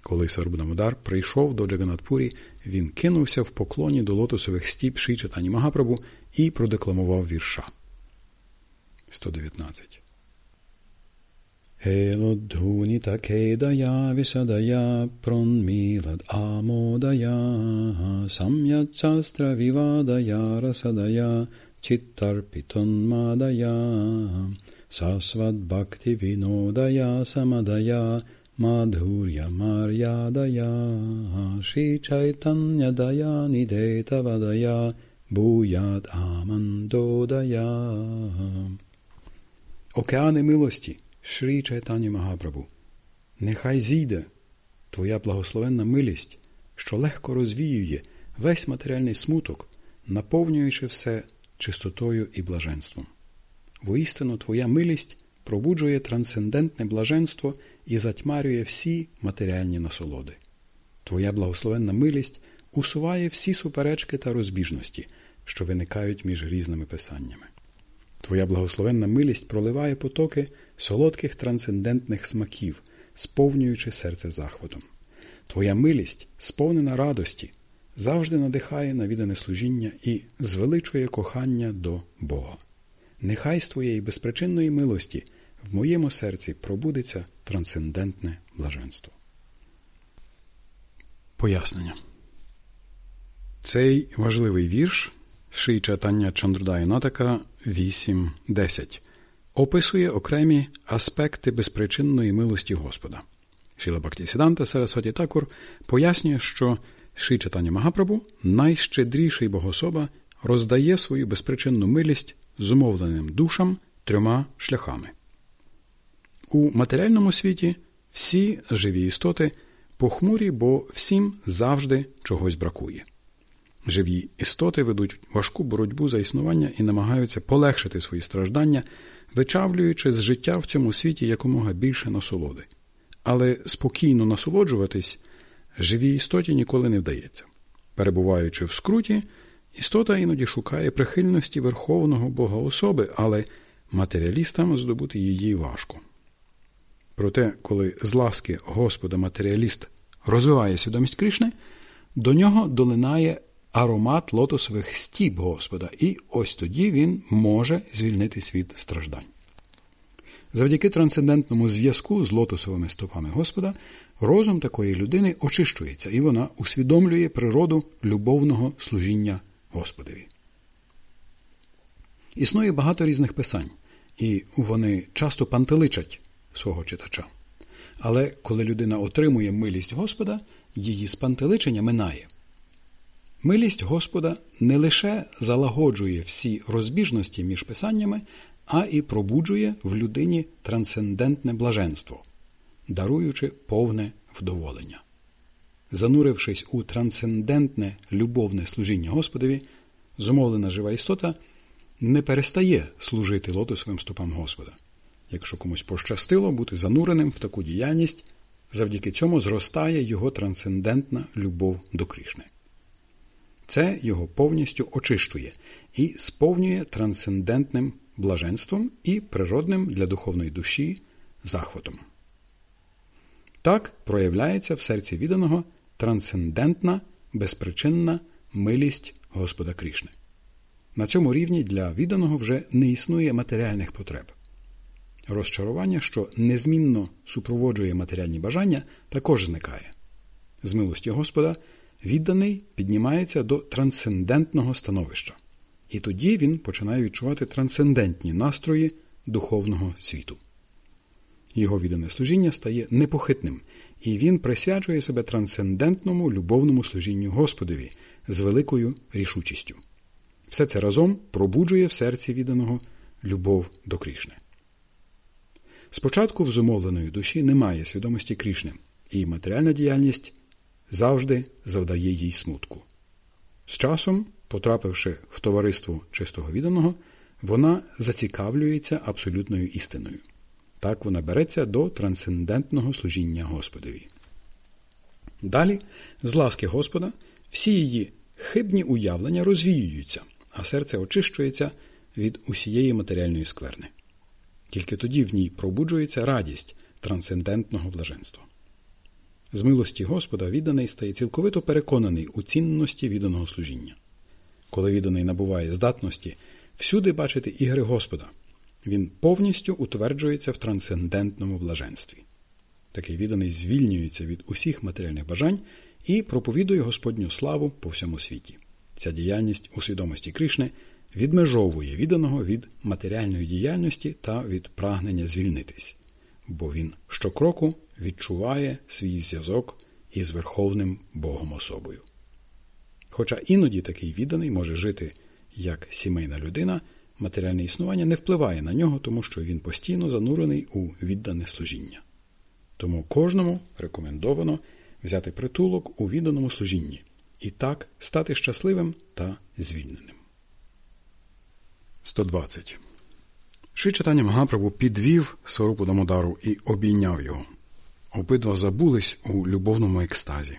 Коли Сарбдамодар прийшов до Джаганатпурі, він кинувся в поклоні до лотосових стіп Ші Читані Магапрабу і продекламував вірша. 119. Bhakti vinodaya samadaya madhurya maryadaya Shri Chaitanya daya nideta vadaya bhuyat amandodaya Океани милості Шрі Чайтані Магапрабу, нехай зійде Твоя благословенна милість, що легко розвіює весь матеріальний смуток, наповнюючи все чистотою і блаженством. Воістину Твоя милість пробуджує трансцендентне блаженство і затьмарює всі матеріальні насолоди. Твоя благословенна милість усуває всі суперечки та розбіжності, що виникають між різними писаннями. Твоя благословенна милість проливає потоки солодких трансцендентних смаків, сповнюючи серце захватом. Твоя милість, сповнена радості, завжди надихає на віддане служіння і звеличує кохання до Бога. Нехай з твоєї безпричинної милості в моєму серці пробудеться трансцендентне блаженство. Пояснення. Цей важливий вірш Ши читання Чандрудая Натака 8.10 описує окремі аспекти безпричинної милості Господа. Бактісіданта Сарасваті Такур пояснює, що Ши читання Магапрабу найщедріший богособа роздає свою безпричинну милість зумовленим душам трьома шляхами. У матеріальному світі всі живі істоти похмурі, бо всім завжди чогось бракує. Живі істоти ведуть важку боротьбу за існування і намагаються полегшити свої страждання, вичавлюючи з життя в цьому світі якомога більше насолоди. Але спокійно насолоджуватись живій істоті ніколи не вдається. Перебуваючи в скруті, істота іноді шукає прихильності Верховного Бога особи, але матеріалістам здобути її важко. Проте, коли з ласки Господа матеріаліст розвиває свідомість Кришни, до нього долинає аромат лотосових стіп Господа, і ось тоді він може звільнитись від страждань. Завдяки трансцендентному зв'язку з лотосовими стопами Господа розум такої людини очищується, і вона усвідомлює природу любовного служіння Господові. Існує багато різних писань, і вони часто пантеличать свого читача. Але коли людина отримує милість Господа, її спантеличення минає. Милість Господа не лише залагоджує всі розбіжності між писаннями, а і пробуджує в людині трансцендентне блаженство, даруючи повне вдоволення. Занурившись у трансцендентне любовне служіння Господові, зумовлена жива істота не перестає служити лотосовим стопам Господа. Якщо комусь пощастило бути зануреним в таку діяльність, завдяки цьому зростає його трансцендентна любов до Крішни. Це його повністю очищує і сповнює трансцендентним блаженством і природним для духовної душі захватом. Так проявляється в серці відданого трансцендентна, безпричинна милість Господа Крішни. На цьому рівні для відданого вже не існує матеріальних потреб. Розчарування, що незмінно супроводжує матеріальні бажання, також зникає. З милості Господа відданий піднімається до трансцендентного становища. І тоді він починає відчувати трансцендентні настрої духовного світу. Його віддане служіння стає непохитним, і він присвячує себе трансцендентному любовному служінню Господові з великою рішучістю. Все це разом пробуджує в серці відданого любов до Крішни. Спочатку в зумовленої душі немає свідомості Крішни, і матеріальна діяльність завжди завдає їй смутку. З часом Потрапивши в товариство чистого відданого, вона зацікавлюється абсолютною істиною. Так вона береться до трансцендентного служіння Господові. Далі, з ласки Господа, всі її хибні уявлення розвіюються, а серце очищується від усієї матеріальної скверни. Тільки тоді в ній пробуджується радість трансцендентного блаженства. З милості Господа відданий стає цілковито переконаний у цінності відданого служіння. Коли відданий набуває здатності всюди бачити ігри Господа, він повністю утверджується в трансцендентному блаженстві. Такий відданий звільнюється від усіх матеріальних бажань і проповідує Господню славу по всьому світі. Ця діяльність у свідомості Кришни відмежовує відданого від матеріальної діяльності та від прагнення звільнитись, бо він щокроку відчуває свій зв'язок із Верховним Богом особою. Хоча іноді такий відданий може жити як сімейна людина, матеріальне існування не впливає на нього, тому що він постійно занурений у віддане служіння. Тому кожному рекомендовано взяти притулок у відданому служінні і так стати щасливим та звільненим. 120. Ши читання Магапрабу підвів Сорупу Дамодару і обійняв його. Обидва забулись у любовному екстазі.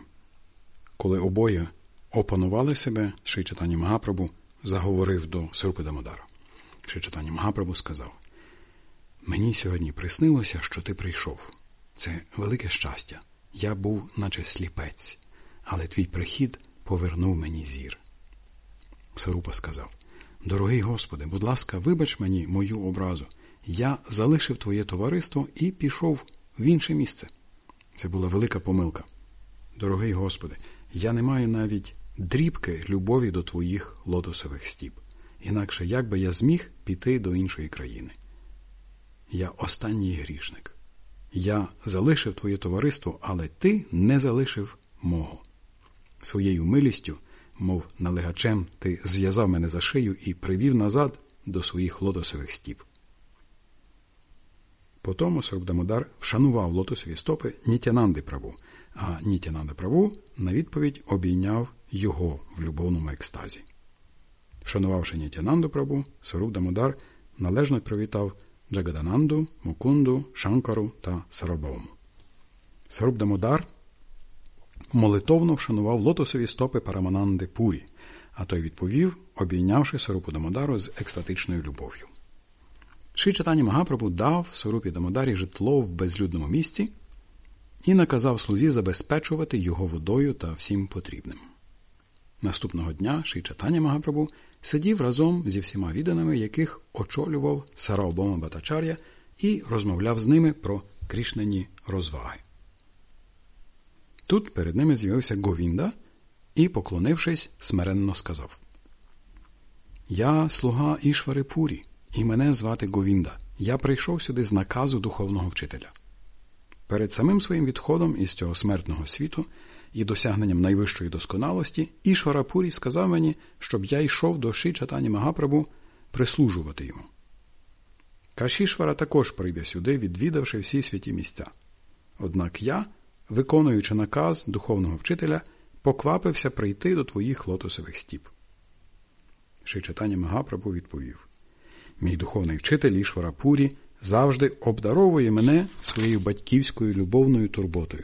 Коли обоє опанували себе, Ши читання Магапрабу заговорив до Сорупи Дамодара. Ши читання Магапрабу сказав Мені сьогодні приснилося, що ти прийшов. Це велике щастя. Я був, наче сліпець, але твій прихід повернув мені зір. Сарупа сказав Дорогий Господи, будь ласка, вибач мені мою образу. Я залишив твоє товариство і пішов в інше місце. Це була велика помилка. Дорогий Господи, я не маю навіть дрібки любові до твоїх лотосових стіп. Інакше як би я зміг піти до іншої країни? Я останній грішник. Я залишив твоє товариство, але ти не залишив мого. Своєю милістю, мов налегачем, ти зв'язав мене за шию і привів назад до своїх лотосових стіп. Потому Сорбдамодар вшанував лотосові стопи Нітянанди праву, а Нітянанда праву на відповідь обійняв його в любовному екстазі. Вшанувавши Нітянанду праву, Сорубдамодар належно привітав Джагадананду, Мукунду, Шанкару та Сарабому. Сарубдамодар молитовно вшанував лотосові стопи Парамананди Пурі, а той відповів, обійнявши Сарупу Дамодару з екстатичною любов'ю. Ши читання Магапрабу дав Сарупі Дамодарі житло в безлюдному місці і наказав слузі забезпечувати його водою та всім потрібним. Наступного дня Ши Магапрабу сидів разом зі всіма відданими, яких очолював Сараобома Батачар'я і розмовляв з ними про крішнені розваги. Тут перед ними з'явився Говінда і, поклонившись, смиренно сказав Я слуга Ішвари Пурі, і мене звати Говінда. Я прийшов сюди з наказу духовного вчителя. Перед самим своїм відходом із цього смертного світу і досягненням найвищої досконалості, Ішвара Пурі сказав мені, щоб я йшов до Ши Чатані Магапрабу прислужувати йому. Кашішвара також прийде сюди, відвідавши всі святі місця. Однак я, виконуючи наказ духовного вчителя, поквапився прийти до твоїх лотосових стіп. Ши Чатані Магапрабу відповів Мій духовний вчитель Ішвара Пурі завжди обдаровує мене своєю батьківською любовною турботою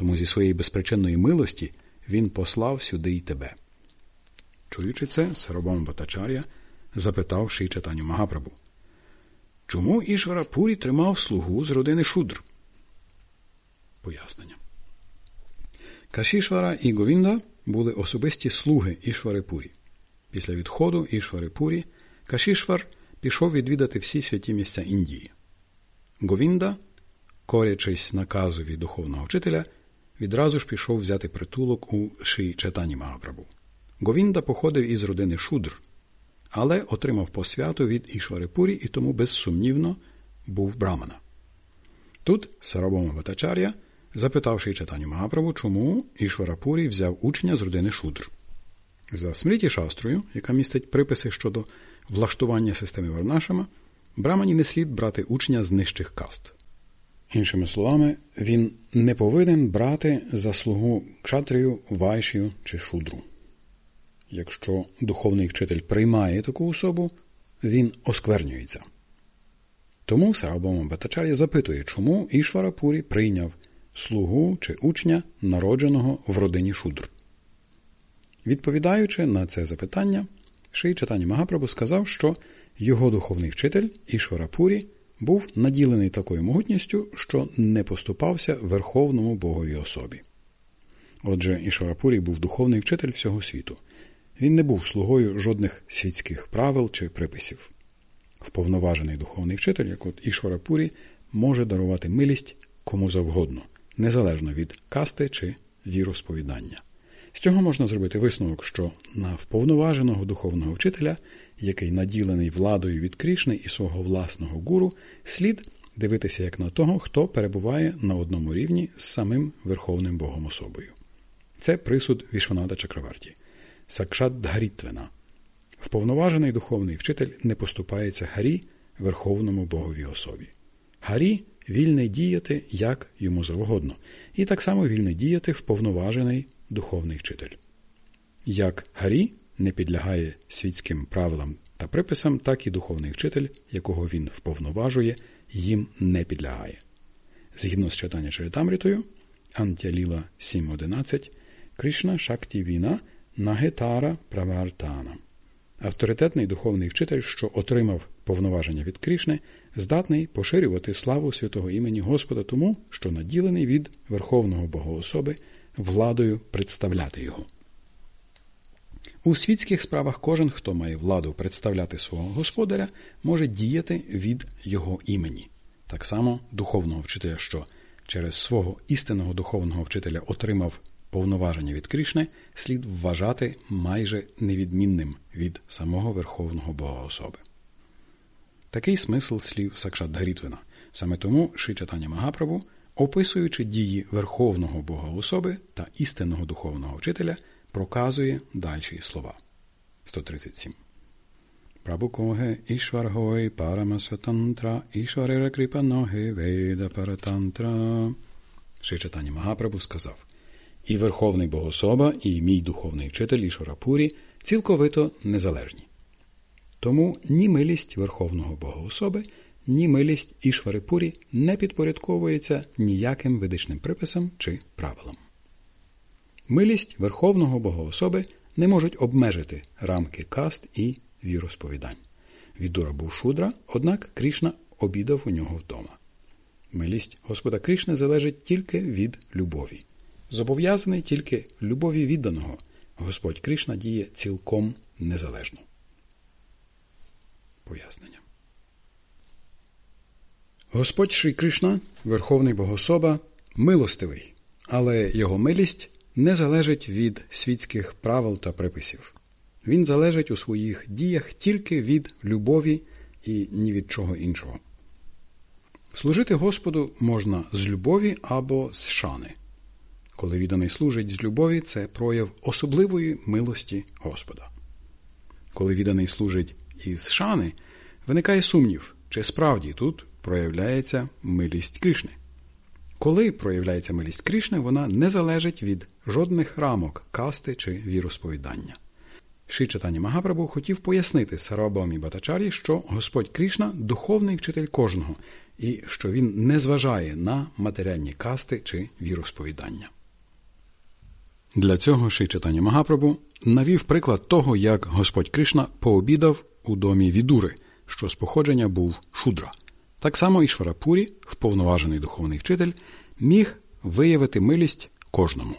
тому зі своєї безпричинної милості він послав сюди й тебе. Чуючи це, Сарабам Батачар'я запитав Ши Чатаню Магапрабу. Чому Ішвара Пурі тримав слугу з родини Шудр? Пояснення. Кашішвара і Говінда були особисті слуги Ішвари Пурі. Після відходу Ішвари Пурі Кашішвар пішов відвідати всі святі місця Індії. Говінда, корячись наказові духовного вчителя, відразу ж пішов взяти притулок у Ши Чатані Магапрабу. Говінда походив із родини Шудр, але отримав посвяту від Ішварипурі і тому безсумнівно був брамана. Тут Сарабома Ватачар'я запитав Ши Чатані Магапрабу, чому Ішварапурі взяв учня з родини Шудр. За смріті шастрою, яка містить приписи щодо влаштування системи Варнашама, брамані не слід брати учня з нижчих каст. Іншими словами, він не повинен брати заслугу кшатрію, вайшію чи шудру. Якщо духовний вчитель приймає таку особу, він осквернюється. Тому Сарабома Батачар'я запитує, чому Ішварапурі прийняв слугу чи учня, народженого в родині Шудр. Відповідаючи на це запитання, Ший Чатані Магапрабу сказав, що його духовний вчитель Ішварапурі був наділений такою могутністю, що не поступався Верховному Богові особі. Отже, Ішварапурі був духовний вчитель всього світу. Він не був слугою жодних світських правил чи приписів. Вповноважений духовний вчитель, як от Ішварапурі, може дарувати милість кому завгодно, незалежно від касти чи віросповідання. З цього можна зробити висновок, що на вповноваженого духовного вчителя, який наділений владою від Крішни і свого власного гуру, слід дивитися як на того, хто перебуває на одному рівні з самим Верховним Богом особою. Це присуд Вішваната Чакраварті, Сакшат Дгарітвена. Вповноважений духовний вчитель не поступається Гарі Верховному Богові особі. Гарі вільний діяти як йому завгодно, і так само вільний діяти вповноважений духовний вчитель. Як Гарі не підлягає світським правилам та приписам, так і духовний вчитель, якого він вповноважує, їм не підлягає. Згідно з читання Чаритамрітою, Антяліла 7.11, Кришна Шакті Віна Нагетара Правартана. Авторитетний духовний вчитель, що отримав повноваження від Кришни, здатний поширювати славу святого імені Господа тому, що наділений від Верховного Богоособи владою представляти його. У світських справах кожен, хто має владу представляти свого господаря, може діяти від його імені. Так само духовного вчителя, що через свого істинного духовного вчителя отримав повноваження від Кришни, слід вважати майже невідмінним від самого Верховного Бога особи. Такий смисл слів Сакшадгарітвина. Саме тому Шичатаня Магаправу, описуючи дії Верховного Бога особи та істинного духовного вчителя, проказує дальші слова. 137. Прабукоге Ішваргой Парамасватантра Ішварера Кріпаноги Веда Паратантра. Шичатані Магапрабу сказав І Верховний Богособа, і мій духовний вчитель Ішварапурі цілковито незалежні. Тому ні милість Верховного Богоособи, ні милість Ішварипурі не підпорядковується ніяким ведичним приписам чи правилам. Милість Верховного Богоособи не можуть обмежити рамки каст і віросповідань. Відура був шудра, однак Крішна обідав у нього вдома. Милість Господа Крішни залежить тільки від любові. Зобов'язаний тільки любові відданого, Господь Кришна діє цілком незалежно. Пояснення. Господь Шрі Кришна, Верховний Богособа, милостивий, але його милість не залежить від світських правил та приписів. Він залежить у своїх діях тільки від любові і ні від чого іншого. Служити Господу можна з любові або з шани. Коли відданий служить з любові, це прояв особливої милості Господа. Коли відданий служить із шани, виникає сумнів, чи справді тут проявляється милість Кришни. Коли проявляється милість Кришни, вона не залежить від жодних рамок касти чи віросповідання. Ши Чатані Магапрабу хотів пояснити Сарабамі Батачарі, що Господь Кришна духовний вчитель кожного, і що він не зважає на матеріальні касти чи віросповідання. Для цього Ши Чатані Магапрабу навів приклад того, як Господь Кришна пообідав у домі Відури, що з походження був шудра. Так само і Шварапурі, вповноважений духовний вчитель, міг виявити милість кожному.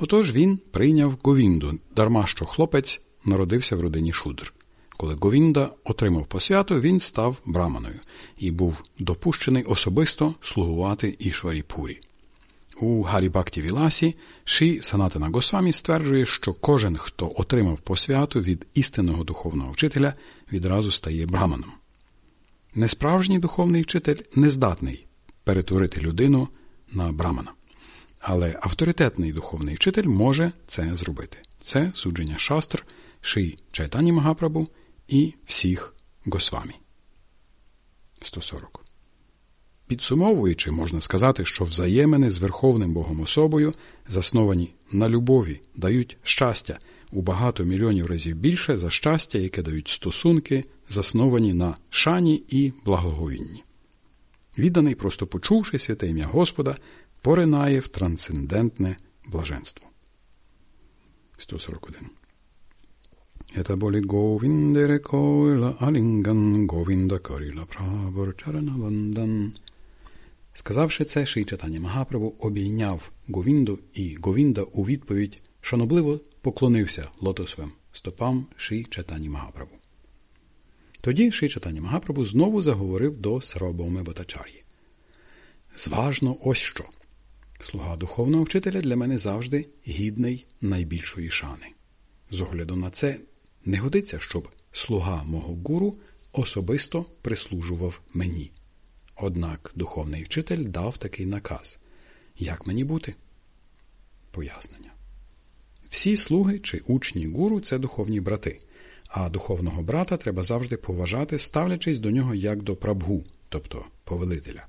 Отож він прийняв Говінду, дарма що хлопець народився в родині Шудр. Коли Говінда отримав посвяту, він став браманою і був допущений особисто слугувати Ішварі Пурі. У Гарібакті Віласі Ші Санатана Госвамі стверджує, що кожен, хто отримав посвяту від істинного духовного вчителя, відразу стає браманом. Несправжній духовний вчитель не здатний перетворити людину на брамана. Але авторитетний духовний вчитель може це зробити. Це судження шастр, Ши Чайтані Магапрабу і всіх Госвамі. 140 Підсумовуючи, можна сказати, що взаємини з Верховним Богом особою, засновані на любові, дають щастя, у багато мільйонів разів більше за щастя, яке дають стосунки, засновані на шані і благоговінні. Відданий, просто почувши святе ім'я Господа, поринає в трансцендентне блаженство. 141. Это боли Говіндере койла алінган, Говінда коріла правор чаранавандан. Сказавши це, Ший Чатані Магапрабу обійняв Говінду, і Говінда у відповідь шанобливо поклонився лотосовим стопам Ший Чатані Магапрабу. Тоді Ший Чатані Магапрабу знову заговорив до Сарабоми Батачар'ї. Зважно ось що. Слуга духовного вчителя для мене завжди гідний найбільшої шани. З огляду на це не годиться, щоб слуга мого гуру особисто прислужував мені. Однак духовний вчитель дав такий наказ. Як мені бути? Пояснення. Всі слуги чи учні гуру це духовні брати, а духовного брата треба завжди поважати, ставлячись до нього як до прабгу, тобто повелителя.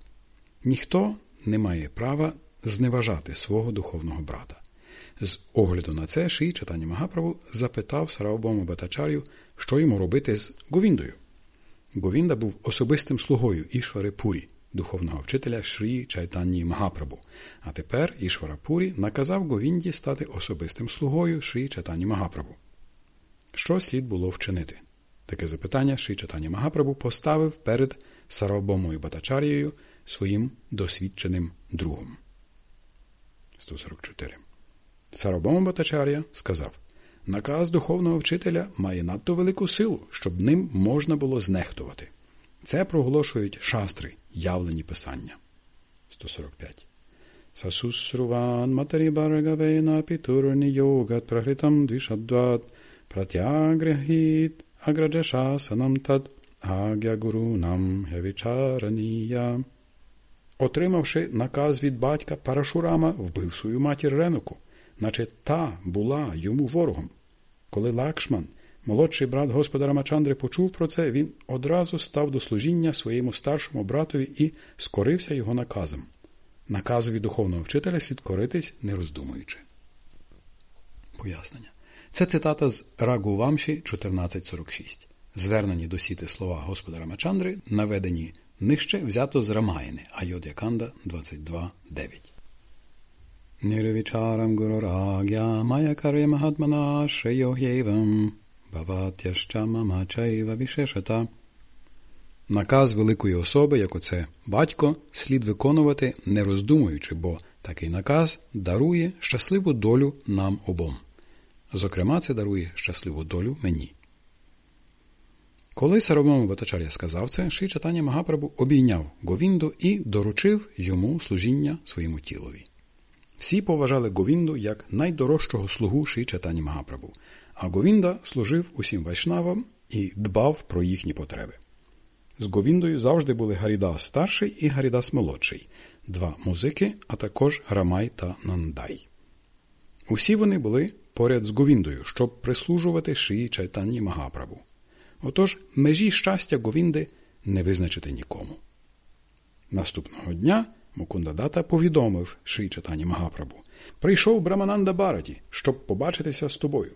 Ніхто не має права зневажати свого духовного брата. З огляду на це Ші читання Магаправу запитав Сарабому Батачарю, що йому робити з Говіндою. Говінда був особистим слугою Ішвари Пурі, духовного вчителя Шрі Чайтанні Магапрабу. А тепер Ішвара Пурі наказав Говінді стати особистим слугою Шрі Чайтанні Магапрабу. Що слід було вчинити? Таке запитання Шрі Чайтанні Магапрабу поставив перед Сарабомою Батачарією своїм досвідченим другом. 144. Сарабома Батачар'я сказав Наказ духовного вчителя має надто велику силу, щоб ним можна було знехтувати. Це проголошують шастри, явлені писання. 145. Сасусруван матері баргавена пітурні йогат прагритам двішадват пратягрягіт аграджашасанам тад агя гурунам гевічаранія. Отримавши наказ від батька Парашурама, вбив свою матір Ренуку наче та була йому ворогом. Коли Лакшман, молодший брат господа Рамачандри, почув про це, він одразу став до служіння своєму старшому братові і скорився його наказом. Наказові духовного вчителя слід коритись, не роздумуючи. Пояснення. Це цитата з Рагувамші 1446. Звернені до сіти слова господа Рамачандри, наведені нижче взято з Рамайни, Айодяканда 22.9. Nirvicharam gururagya maya karya mahatmana shreyohyevam chaiva visheshata. Наказ великої особи, як оце батько, слід виконувати, не роздумуючи, бо такий наказ дарує щасливу долю нам обом. Зокрема, це дарує щасливу долю мені. Коли Сарабома Батачар'я сказав це, Ши Чатаня Магапрабу обійняв Говінду і доручив йому служіння своєму тілові. Всі поважали Говінду як найдорожчого слугу Ши Чатані Магапрабу, а Говінда служив усім вайшнавам і дбав про їхні потреби. З Говіндою завжди були Гарідас старший і Гарідас молодший, два музики, а також Рамай та Нандай. Усі вони були поряд з Говіндою, щоб прислужувати Шиї Чайтані Магапрабу. Отож, межі щастя Говінди не визначити нікому. Наступного дня Мукундадата повідомив Ши Чатані Магапрабу. Прийшов Брамананда Бараті, щоб побачитися з тобою.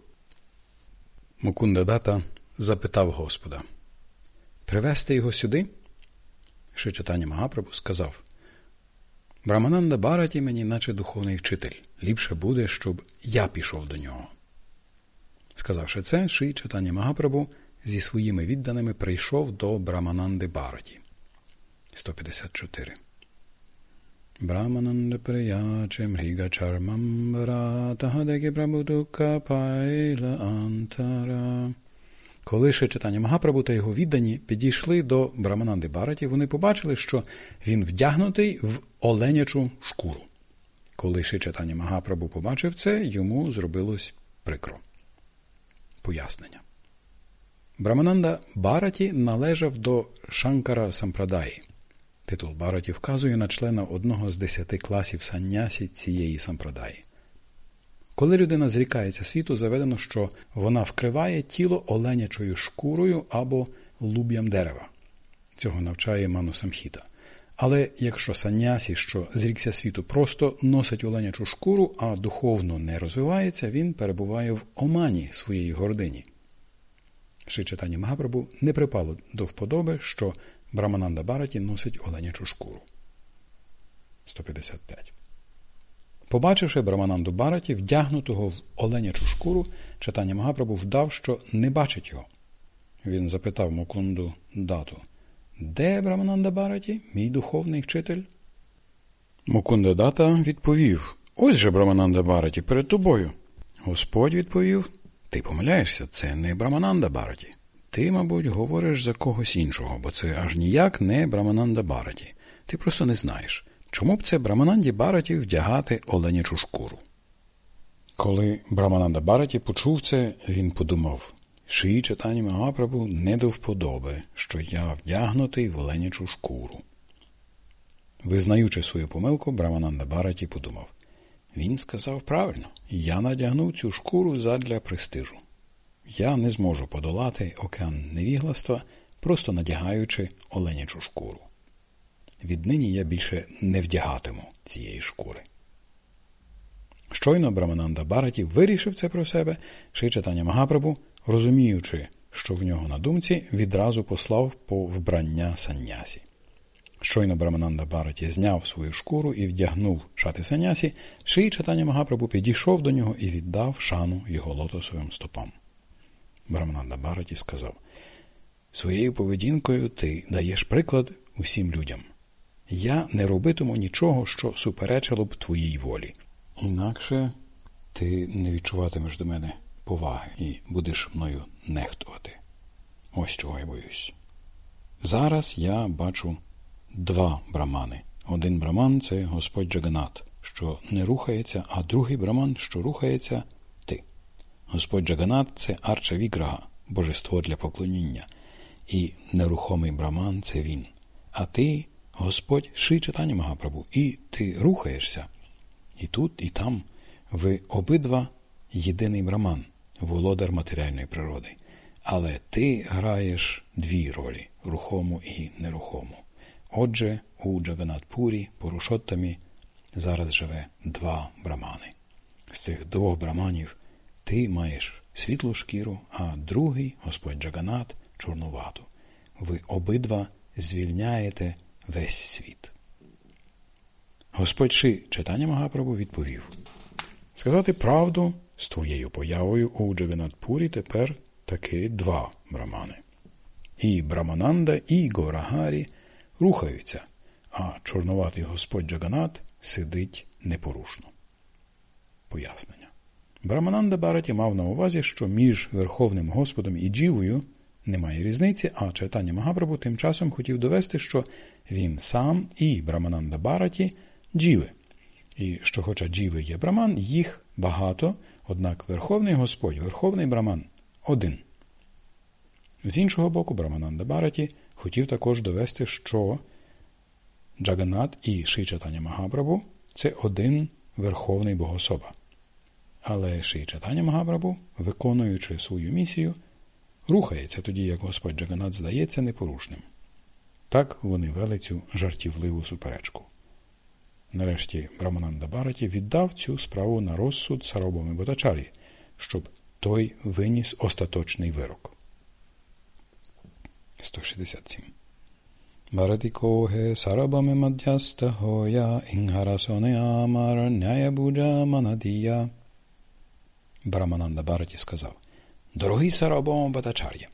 Мукундадата запитав Господа. Привезти його сюди? Ши Чатані Магапрабу сказав. Брамананда Бараті мені, наче духовний вчитель. Ліпше буде, щоб я пішов до нього. Сказавши це, Ши Чатані Магапрабу зі своїми відданими прийшов до Брамананди Бараті. 154 Brahmananda Priyache Mriga Charmambara Tahадеки Прабудука Пайла Антара. Коли ще читання Магапрабу та його віддані підійшли до Брамананди Бараті, вони побачили, що він вдягнутий в оленячу шкуру. Коли ще читання Магапрабу побачив це, йому зробилось прикро. Пояснення. Брамананда Бараті належав до Шанкара Сампрадаї. Титул Бароті вказує на члена одного з десяти класів саннясі цієї сампродаї. Коли людина зрікається світу, заведено, що вона вкриває тіло оленячою шкурою або луб'ям дерева. Цього навчає Ману Самхіта. Але якщо санясі, що зрікся світу, просто носить оленячу шкуру, а духовно не розвивається, він перебуває в омані своєї гордині. Ши читання Магапрабу не припало до вподоби, що Брамананда Бараті носить оленячу шкуру. 155. Побачивши Брамананду Бараті, вдягнутого в оленячу шкуру, читання Магапрабу вдав, що не бачить його. Він запитав Мукунду дату. Де Брамананда Бараті, мій духовний вчитель? Мукунда Дата відповів Ось же Брамананда Бараті перед тобою. Господь відповів Ти помиляєшся, це не Брамананда Бараті. Ти, мабуть, говориш за когось іншого, бо це аж ніяк не Брамананда Бараті. Ти просто не знаєш. Чому б це Брамананді Бараті вдягати оленячу шкуру? Коли Брамананда Бараті почув це, він подумав Шиї читання Магапрабу не до вподоби, що я вдягнутий в оленячу шкуру. Визнаючи свою помилку, Брамананда Бараті подумав він сказав правильно, я надягнув цю шкуру задля престижу. Я не зможу подолати океан невігластва, просто надягаючи оленячу шкуру. Віднині я більше не вдягатиму цієї шкури. Щойно Брамананда Бараті вирішив це про себе, Шичатання Магапрабу, розуміючи, що в нього на думці, відразу послав по вбрання саннясі. Щойно Брамананда Бараті зняв свою шкуру і вдягнув шати санясі, Ший читання Магапрабу підійшов до нього і віддав шану його лотосовим стопам. Брамананда Бараті сказав Своєю поведінкою ти даєш приклад усім людям. Я не робитиму нічого, що суперечило б твоїй волі. Інакше ти не відчуватимеш до мене поваги і будеш мною нехтувати. Ось чого я боюсь. Зараз я бачу два брамани. Один браман це Господь Джаганат, що не рухається, а другий браман, що рухається. Господь Джаганат це арча Віграга, божество для поклоніння, і нерухомий браман це він. А ти Господь ши читання Магапрабу, і ти рухаєшся. І тут, і там ви обидва єдиний браман, володар матеріальної природи. Але ти граєш дві ролі рухому і нерухому. Отже, у Джаганатпурі, Порушоттамі, зараз живе два брамани. З цих двох браманів ти маєш світлу шкіру, а другий, Господь Джаганат, чорнувату. Ви обидва звільняєте весь світ. Господь Ши читання Магапрабу відповів Сказати правду з твоєю появою у Джаганатпурі тепер таки два брамани. І Брамананда, і Горагарі рухаються, а чорнуватий Господь Джаганат сидить непорушно. Пояснення. Брамананда Бараті мав на увазі, що між Верховним Господом і Джівою немає різниці, а читання Магапрабу тим часом хотів довести, що він сам і Брамананда Бараті джіви. І що, хоча джіви є браман, їх багато, однак Верховний Господь, Верховний Браман один. З іншого боку, Брамананда Бараті хотів також довести, що Джаганат і Шичатаня Магапрабу це один Верховний Богособа. Але Шичатаня Магапрабу, виконуючи свою місію, рухається тоді, як Господь Джаганат здається непорушним. Так вони вели цю жартівливу суперечку. Нарешті Брамананда Бараті віддав цю справу на розсуд Саробами Ботачарі, щоб той виніс остаточний вирок. 167. Бараті коге сарабами мадяста гоя інгарасоне амар няя буджа манадія. Брамананда Бараті сказав Дорогий Сарабома Батачар'я,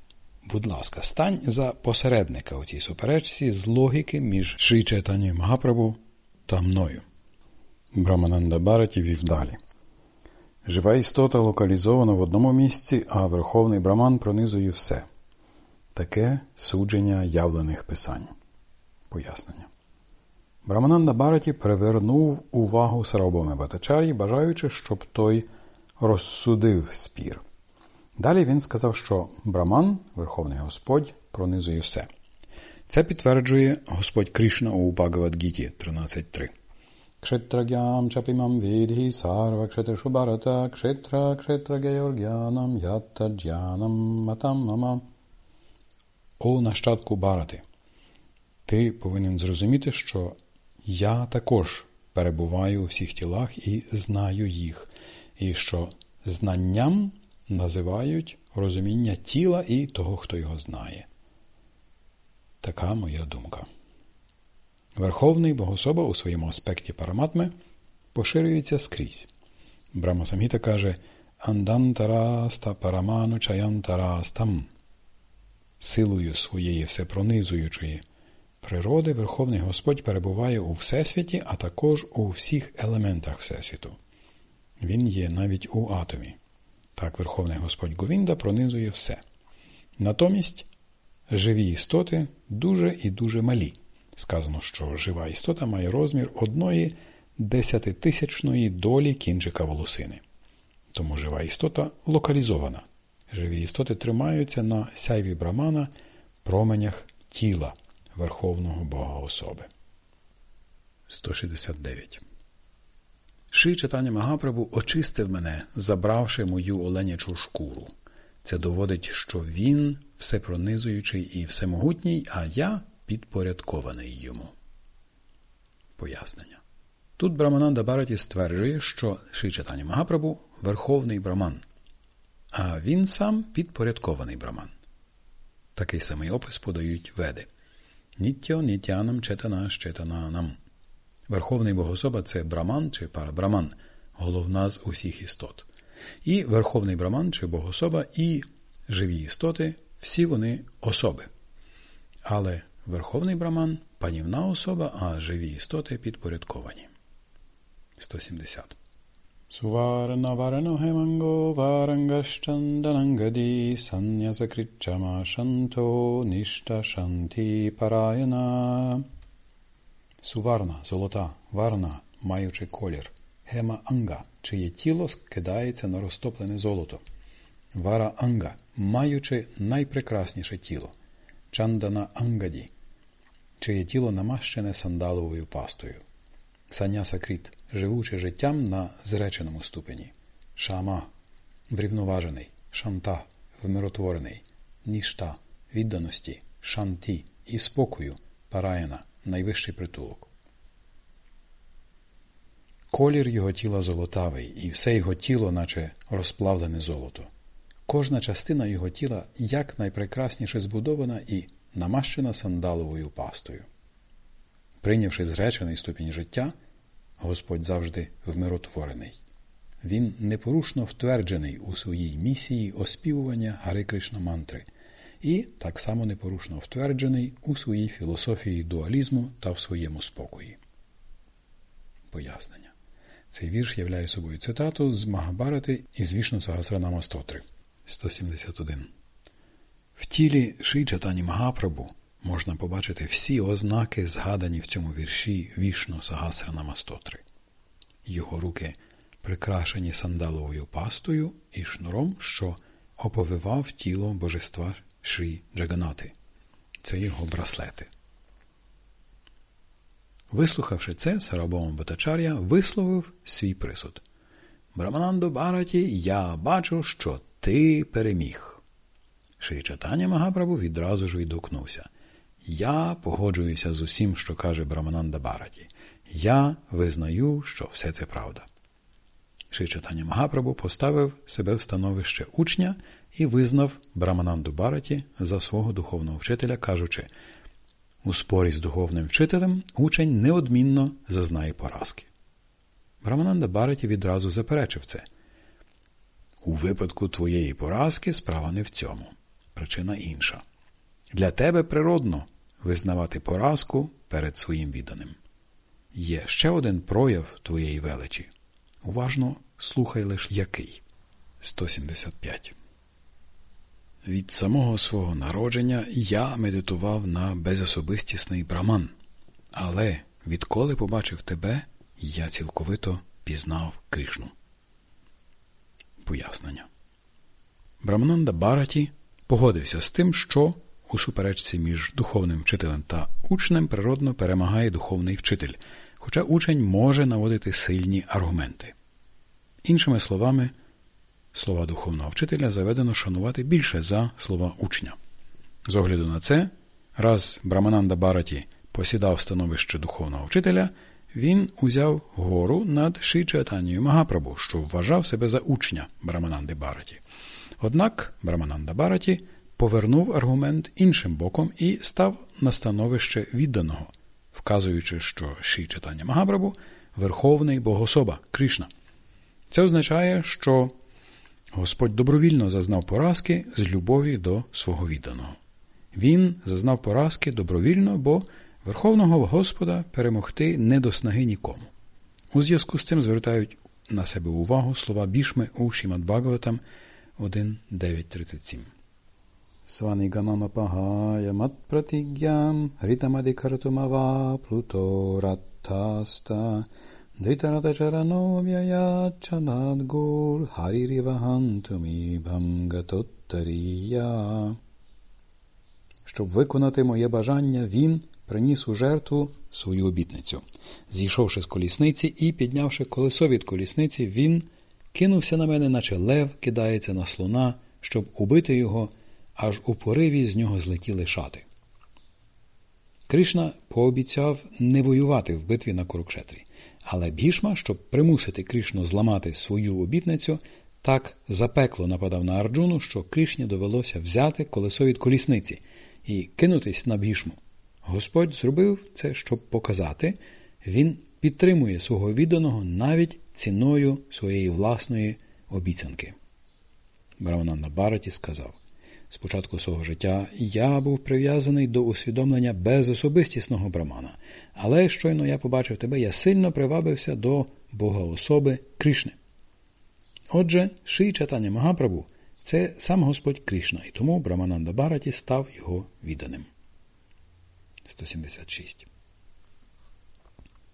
будь ласка, стань за посередника у цій суперечці з логіки між Шичетані Магапрабу та мною. Брамананда Бараті вів далі. Жива істота локалізована в одному місці, а Верховний Браман пронизує все. Таке судження явлених писань. Пояснення. Брамананда Бараті перевернув увагу Сарабоми Батачарі, бажаючи, щоб той розсудив спір. Далі він сказав, що Браман, Верховний Господь, пронизує все. Це підтверджує Господь Кришна у Багавадгіті 13.3. Kshetragyam chapimam vidhi sarva kshetrishu bharata kshetra kshetragyorgyanam yatta jnanam matam mama. О нащадку Барати. Ти повинен зрозуміти, що я також перебуваю у всіх тілах і знаю їх, і що знанням називають розуміння тіла і того, хто його знає. Така моя думка. Верховний Богособа у своєму аспекті параматми поширюється скрізь. Брама Самгіта каже Андантараста параману чаянтарастам. Силою своєї всепронизуючої природи Верховний Господь перебуває у Всесвіті, а також у всіх елементах Всесвіту. Він є навіть у атомі. Так Верховний Господь Говінда пронизує все. Натомість живі істоти дуже і дуже малі. Сказано, що жива істота має розмір одної десятитисячної долі кінчика волосини. Тому жива істота локалізована. Живі істоти тримаються на сяйві брамана променях тіла Верховного Бога особи. 169. Ши читання Магапрабу очистив мене, забравши мою оленячу шкуру. Це доводить, що він всепронизуючий і всемогутній, а я підпорядкований йому. Пояснення. Тут Брамананда Бараті стверджує, що Ши читання Магапрабу верховний браман, а він сам підпорядкований браман. Такий самий опис подають веди. Ніттyo нітянам четана щетананам. Верховний Богособа це браман чи парабраман, головна з усіх істот. І Верховний Браман чи Богособа, і живі істоти всі вони особи. Але Верховний Браман панівна особа, а живі істоти підпорядковані. 170. Суварна варно геманго варангашчанданагаді саннясакричама шанто нішта шанти параяна. Суварна, золота, варна, маючи колір, гема анга, чиє тіло скидається на розтоплене золото. Вара анга, маючи найпрекрасніше тіло, чандана ангаді, чиє тіло намащене сандаловою пастою. Саняса кріт, живучи життям на зреченому ступені. Шама врівноважений, шанта вмиротворений, нішта відданості, шанті і спокою, параяна, найвищий притулок. Колір його тіла золотавий, і все його тіло, наче розплавлене золото. Кожна частина його тіла якнайпрекрасніше збудована і намащена сандаловою пастою. Прийнявши зречений ступінь життя, Господь завжди вмиротворений. Він непорушно втверджений у своїй місії оспівування Гари Кришна мантри і так само непорушно втверджений у своїй філософії дуалізму та в своєму спокої. Пояснення. Цей вірш являє собою цитату з Магабарати із Вішну Сагасранама 103. 171. В тілі Шичатані Магапрабу можна побачити всі ознаки, згадані в цьому вірші Вішну Сагасранама 103. Його руки прикрашені сандаловою пастою і шнуром, що оповивав тіло божества Шрі Джаганати. Це його браслети. Вислухавши це, Сарабома Батачар'я висловив свій присуд. Браманандо Бараті, я бачу, що ти переміг. Шичатаня Магапрабу відразу ж відгукнувся. Я погоджуюся з усім, що каже Брамананда Бараті. Я визнаю, що все це правда. Шичатаня Магапрабу поставив себе в становище учня і визнав Брамананду Бараті за свого духовного вчителя, кажучи, у спорі з духовним вчителем учень неодмінно зазнає поразки. Брамананда Бараті відразу заперечив це. У випадку твоєї поразки справа не в цьому. Причина інша. Для тебе природно визнавати поразку перед своїм відданим. Є ще один прояв твоєї величі. Уважно слухай лиш який. 175. Від самого свого народження я медитував на безособистісний браман. Але відколи побачив тебе, я цілковито пізнав Кришну. Пояснення. Брамананда Бараті погодився з тим, що у суперечці між духовним вчителем та учнем природно перемагає духовний вчитель, хоча учень може наводити сильні аргументи. Іншими словами, слова духовного вчителя заведено шанувати більше за слова учня. З огляду на це, раз Брамананда Бараті посідав становище духовного вчителя, він узяв гору над Шичатанією Магапрабу, що вважав себе за учня Брамананди Бараті. Однак Брамананда Бараті повернув аргумент іншим боком і став на становище відданого, вказуючи, що Ші читання Магапрабу верховний богособа Кришна. Це означає, що Господь добровільно зазнав поразки з любові до свого відданого. Він зазнав поразки добровільно, бо Верховного Господа перемогти не до снаги нікому. У зв'язку з цим звертають на себе увагу слова бішми у Шімад Бхагаватам 1.9.37. Matpratigyam hritamadikartumava plutorattasta Dhritaratacarano vyayachanadgur haririvahantumi bhamgatottariya. Щоб виконати моє бажання, він приніс у жертву свою обітницю. Зійшовши з колісниці і піднявши колесо від колісниці, він кинувся на мене, наче лев кидається на слона, щоб убити його, аж у пориві з нього злетіли шати. Кришна пообіцяв не воювати в битві на Курукшетрі, але Бішма, щоб примусити Кришну зламати свою обітницю, так запекло нападав на Арджуну, що Кришні довелося взяти колесо від колісниці і кинутись на Бішму. Господь зробив це, щоб показати, він підтримує свого відданого навіть ціною своєї власної обіцянки. Бравананда Бараті сказав Спочатку свого життя я був прив'язаний до усвідомлення безособистісного брамана, але щойно я побачив тебе, я сильно привабився до Бога особи Кришни. Отже, Ши Чатаня Магапрабу це сам Господь Кришна, і тому Брамананда Бараті став його відданим. 176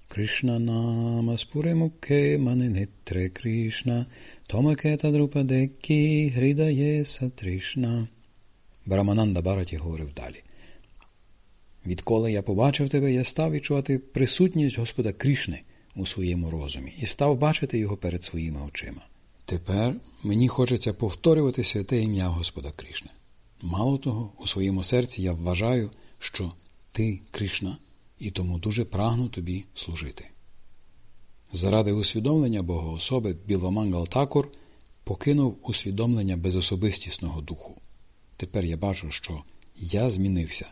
Кришна нама спуремуке маненетре Кришна, Томакета друпадекі гридає сатришна. Брамананда Бараті говорив далі. Відколи я побачив тебе, я став відчувати присутність Господа Крішни у своєму розумі і став бачити його перед своїми очима. Тепер мені хочеться повторювати святе ім'я Господа Крішни. Мало того, у своєму серці я вважаю, що ти Кришна, і тому дуже прагну тобі служити. Заради усвідомлення Богоособи Білвамангал Такур покинув усвідомлення безособистісного духу. Тепер я бачу, що я змінився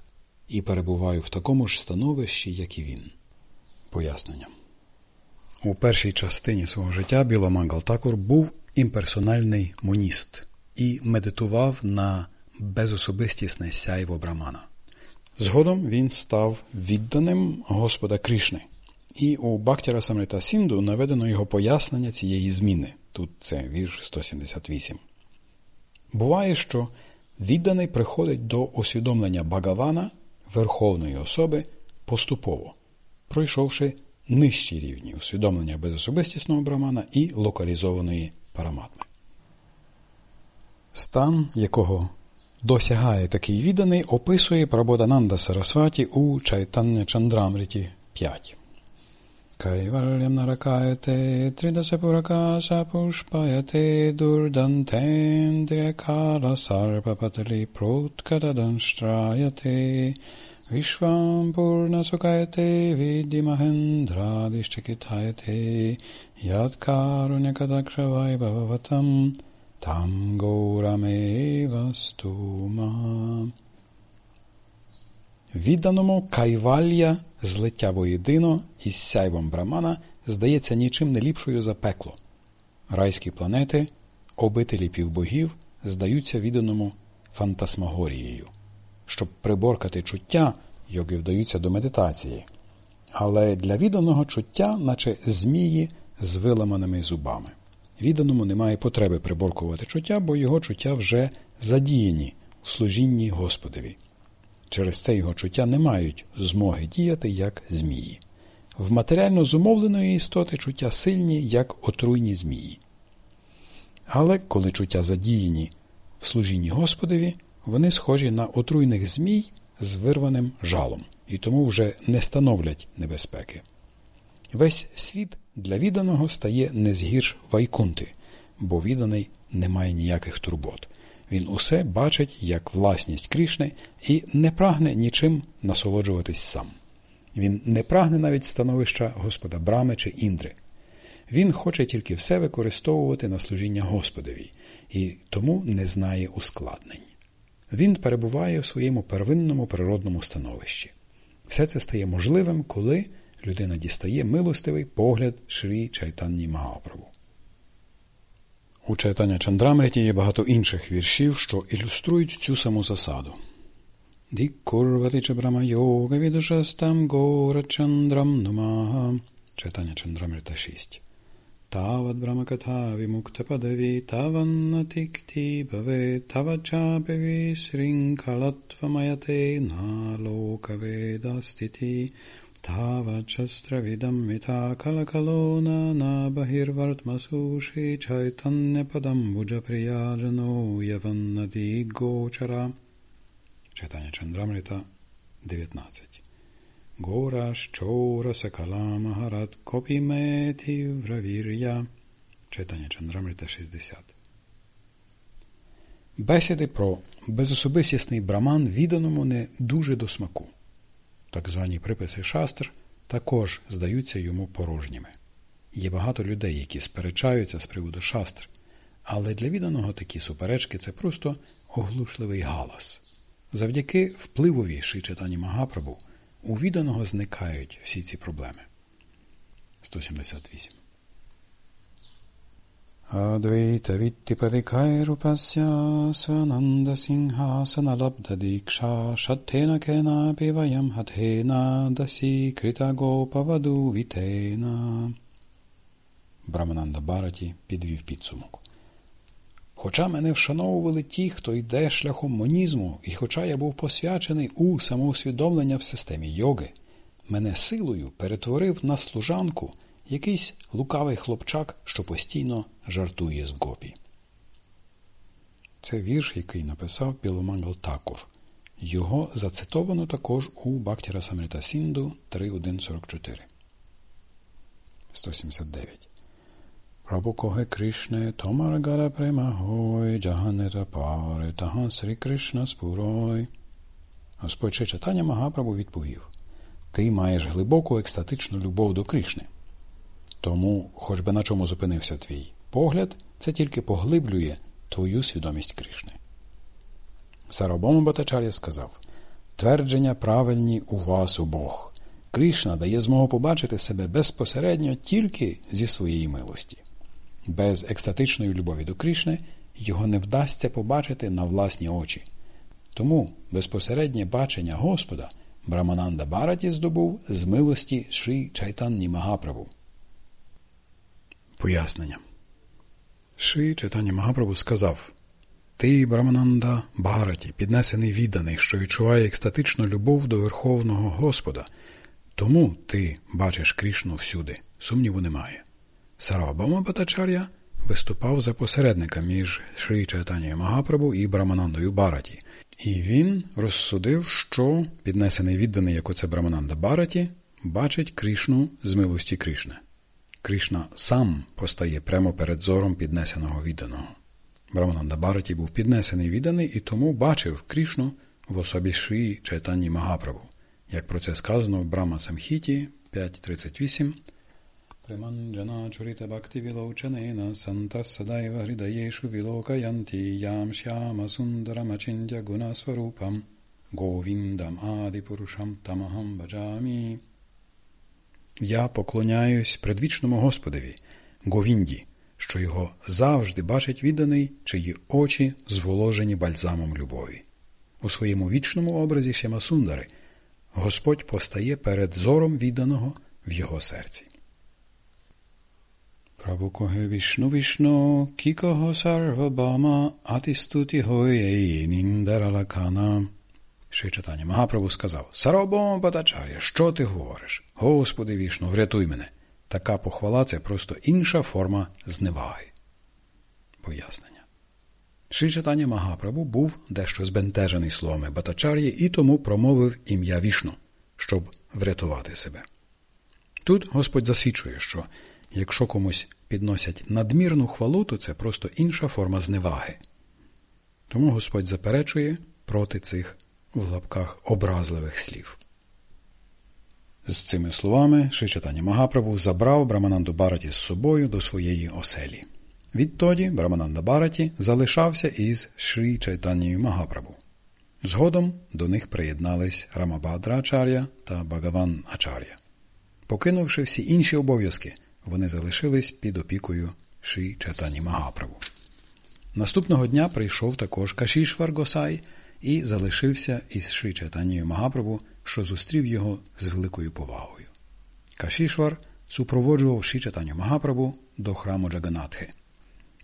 і перебуваю в такому ж становищі, як і він. Пояснення. У першій частині свого життя Біломангал Такур був імперсональний моніст і медитував на безособистісне сяйво Брамана. Згодом він став відданим Господа Кришни, і у Бактіра Самрита Сінду наведено його пояснення цієї зміни. Тут це вірш 178. Буває, що відданий приходить до усвідомлення Багавана, Верховної особи, поступово, пройшовши нижчі рівні усвідомлення безособистісного брамана і локалізованої параматми. Стан, якого досягає такий відданий, описує Прабодананда Сарасваті у Чайтання Чандрамріті 5. Кайварлям наракаяте, тридасапуракаса пушпаяте, дурдантендрякала сарпапатали проткададанштраяте, Vishvam Purna Sukayate Vidimahendradishchakitayate Yad Karunyakadakshavai Bhavatam Tam Злиття воєдино із сяйвом Брамана здається нічим не ліпшою за пекло. Райські планети, обителі півбогів, здаються відданому фантасмагорією. Щоб приборкати чуття, йоги вдаються до медитації, але для відданого чуття, наче змії з виламаними зубами. Відданому немає потреби приборкувати чуття, бо його чуття вже задіяні у служінні Господові. Через це його чуття не мають змоги діяти як змії. В матеріально зумовленої істоти чуття сильні, як отруйні змії. Але коли чуття задіяні в служінні Господові, вони схожі на отруйних змій з вирваним жалом і тому вже не становлять небезпеки. Весь світ для відданого стає не згірш вайкунти, бо відданий не має ніяких турбот. Він усе бачить як власність Крішни і не прагне нічим насолоджуватись сам. Він не прагне навіть становища Господа Брами чи Індри. Він хоче тільки все використовувати на служіння Господові і тому не знає ускладнень. Він перебуває в своєму первинному природному становищі. Все це стає можливим, коли людина дістає милостивий погляд Шрі Чайтанні Магаправу. У Чайтання Чандрамриті є багато інших віршів, що ілюструють цю саму засаду. Дікурвати Чабрама йога відушастам гора Чандрам Нумага. Чайтання Чандрамрита 6. Тават Брамакатha Vimuktapadavī srinkalatvamayate nalokavedastiti tavachastravidam mita kalakalona nabahirvartmasushi chaitanyapadam gochara Читання Чандрамрита 19 Гора Щора Сакала Магарат Копіметі Вравір'я. Читання Чандрамрита 60. Бесіди про безособистісний браман відданому не дуже до смаку. Так звані приписи шастр також здаються йому порожніми. Є багато людей, які сперечаються з приводу шастр, але для відданого такі суперечки це просто оглушливий галас. Завдяки впливові читанні Магапрабу у відданого зникають всі ці проблеми. 178. Кенапі Ваям Хатхена Дасі Крита Гопаваду Вітена. Брамананда Бараті підвів підсумок. Хоча мене вшановували ті, хто йде шляхом монізму, і хоча я був посвячений у самоусвідомлення в системі йоги, мене силою перетворив на служанку якийсь лукавий хлопчак, що постійно жартує з гопі. Це вірш, який написав Біломангал Такур. Його зацитовано також у Бактіра Самрита Сінду 3.1.44. 179 Prabhu kohe Krishne, tomar gara prema hoy, джаганера пари, тахан Срі Кришна спурой. Господь Читання Магапрабу відповів Ти маєш глибоку екстатичну любов до Кришни. Тому, хоч би на чому зупинився твій погляд, це тільки поглиблює твою свідомість Кришни. Сарабома Батачар'я сказав Твердження правильні у вас у Бог. Кришна дає змогу побачити себе безпосередньо тільки зі своєї милості. Без екстатичної любові до Кришни його не вдасться побачити на власні очі. Тому безпосереднє бачення Господа Брамананда Бараті здобув з милості Ши Чайтанні Магаправу. Пояснення. Ши Чайтанні Магаправу сказав Ти, Брамананда Бараті, піднесений відданий, що відчуває екстатичну любов до Верховного Господа. Тому ти бачиш Крішну всюди. Сумніву немає. Сарабама Батачар'я виступав за посередника між Шрі Чайтанією Магапрабу і Браманандою Бараті, і він розсудив, що піднесений відданий, як оце Брамананда Бараті, бачить Крішну з милості Кришни. Кришна сам постає прямо перед зором піднесеного відданого. Брамананда Бараті був піднесений відданий і тому бачив Крішну в особі Шрі Чайтані Магаправу, як про це сказано в Брама Самхіті 5.38. Приманджана чуріта бхакти вілоучанена санта садайва гридаєшу вілокаянті ям шяма сундарам ачіндя гунасварупам говіндам адипурушам тамахам баджамі. Я поклоняюсь предвічному Господові, Говінді, що його завжди бачить відданий, чиї очі зволожені бальзамом любові. У своєму вічному образі Шямасундари Господь постає перед зором відданого в його серці. Прабу коге вішну вішну, кікого сарвабама, атістуті гоєї ніндаралакана. Ще читання. Магапрабу сказав Сарабома Батачаря, що ти говориш? Господи вішну, врятуй мене. Така похвала це просто інша форма зневаги. Пояснення. Ши Магапрабу був дещо збентежений словами Батачар'ї і тому промовив ім'я вішну, щоб врятувати себе. Тут Господь засвідчує, що Якщо комусь підносять надмірну хвалу, то це просто інша форма зневаги. Тому Господь заперечує проти цих в лапках образливих слів. З цими словами Шичатані Магапрабу забрав Брамананду Бараті з собою до своєї оселі. Відтоді Брамананда Бараті залишався із Шрі Чайтанією Магапрабу. Згодом до них приєднались Рамабадра Ачар'я та Багаван Ачар'я. Покинувши всі інші обов'язки, вони залишились під опікою Шрі Чайтані Магапрабу. Наступного дня прийшов також Кашішвар Госай і залишився із Шрі Чайтанією Магапрабу, що зустрів його з великою повагою. Кашішвар супроводжував Шрі Чайтаню Магапрабу до храму Джаганатхи.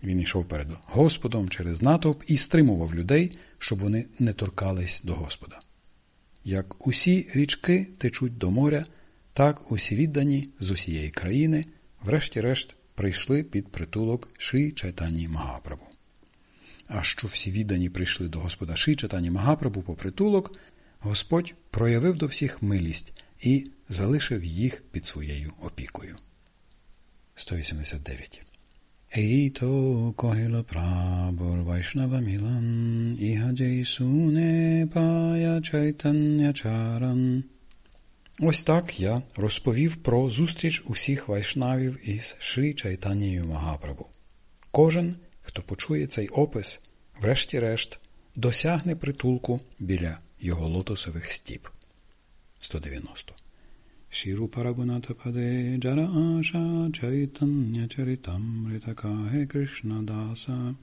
Він йшов перед Господом через натовп і стримував людей, щоб вони не торкались до Господа. Як усі річки течуть до моря, так усі віддані з усієї країни, врешті-решт, прийшли під притулок Ши Чайтані Магапрабу. А що всі віддані прийшли до Господа Ши Чайтані Магапрабу по притулок, Господь проявив до всіх милість і залишив їх під своєю опікою. 189 Eito kohilo prabhur. Ось так я розповів про зустріч усіх вайшнавів із Шрі Чайтанією Магапрабу. Кожен, хто почує цей опис, врешті-решт, досягне притулку біля його лотосових стіп. 190 Шірупарагунатападе Джара Аша Чайтання Чаритамрита Кахе Кришнадаса.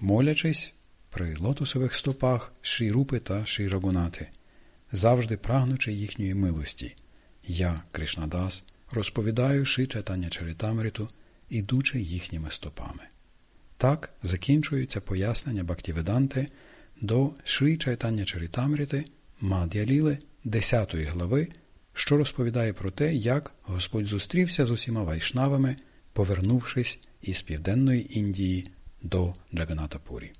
Молячись при лотосових стопах Шрірупи та Шрірагунати, завжди прагнучи їхньої милості, я, Кришнадас, розповідаю Ши Чайтання ідучи їхніми стопами. Так закінчується пояснення Бактіведанти до Шрі Чайтання Чарітамріти Мад'яліли 10 глави що розповідає про те, як Господь зустрівся з усіма вайшнавами, повернувшись із Південної Індії до Джаганатапурі.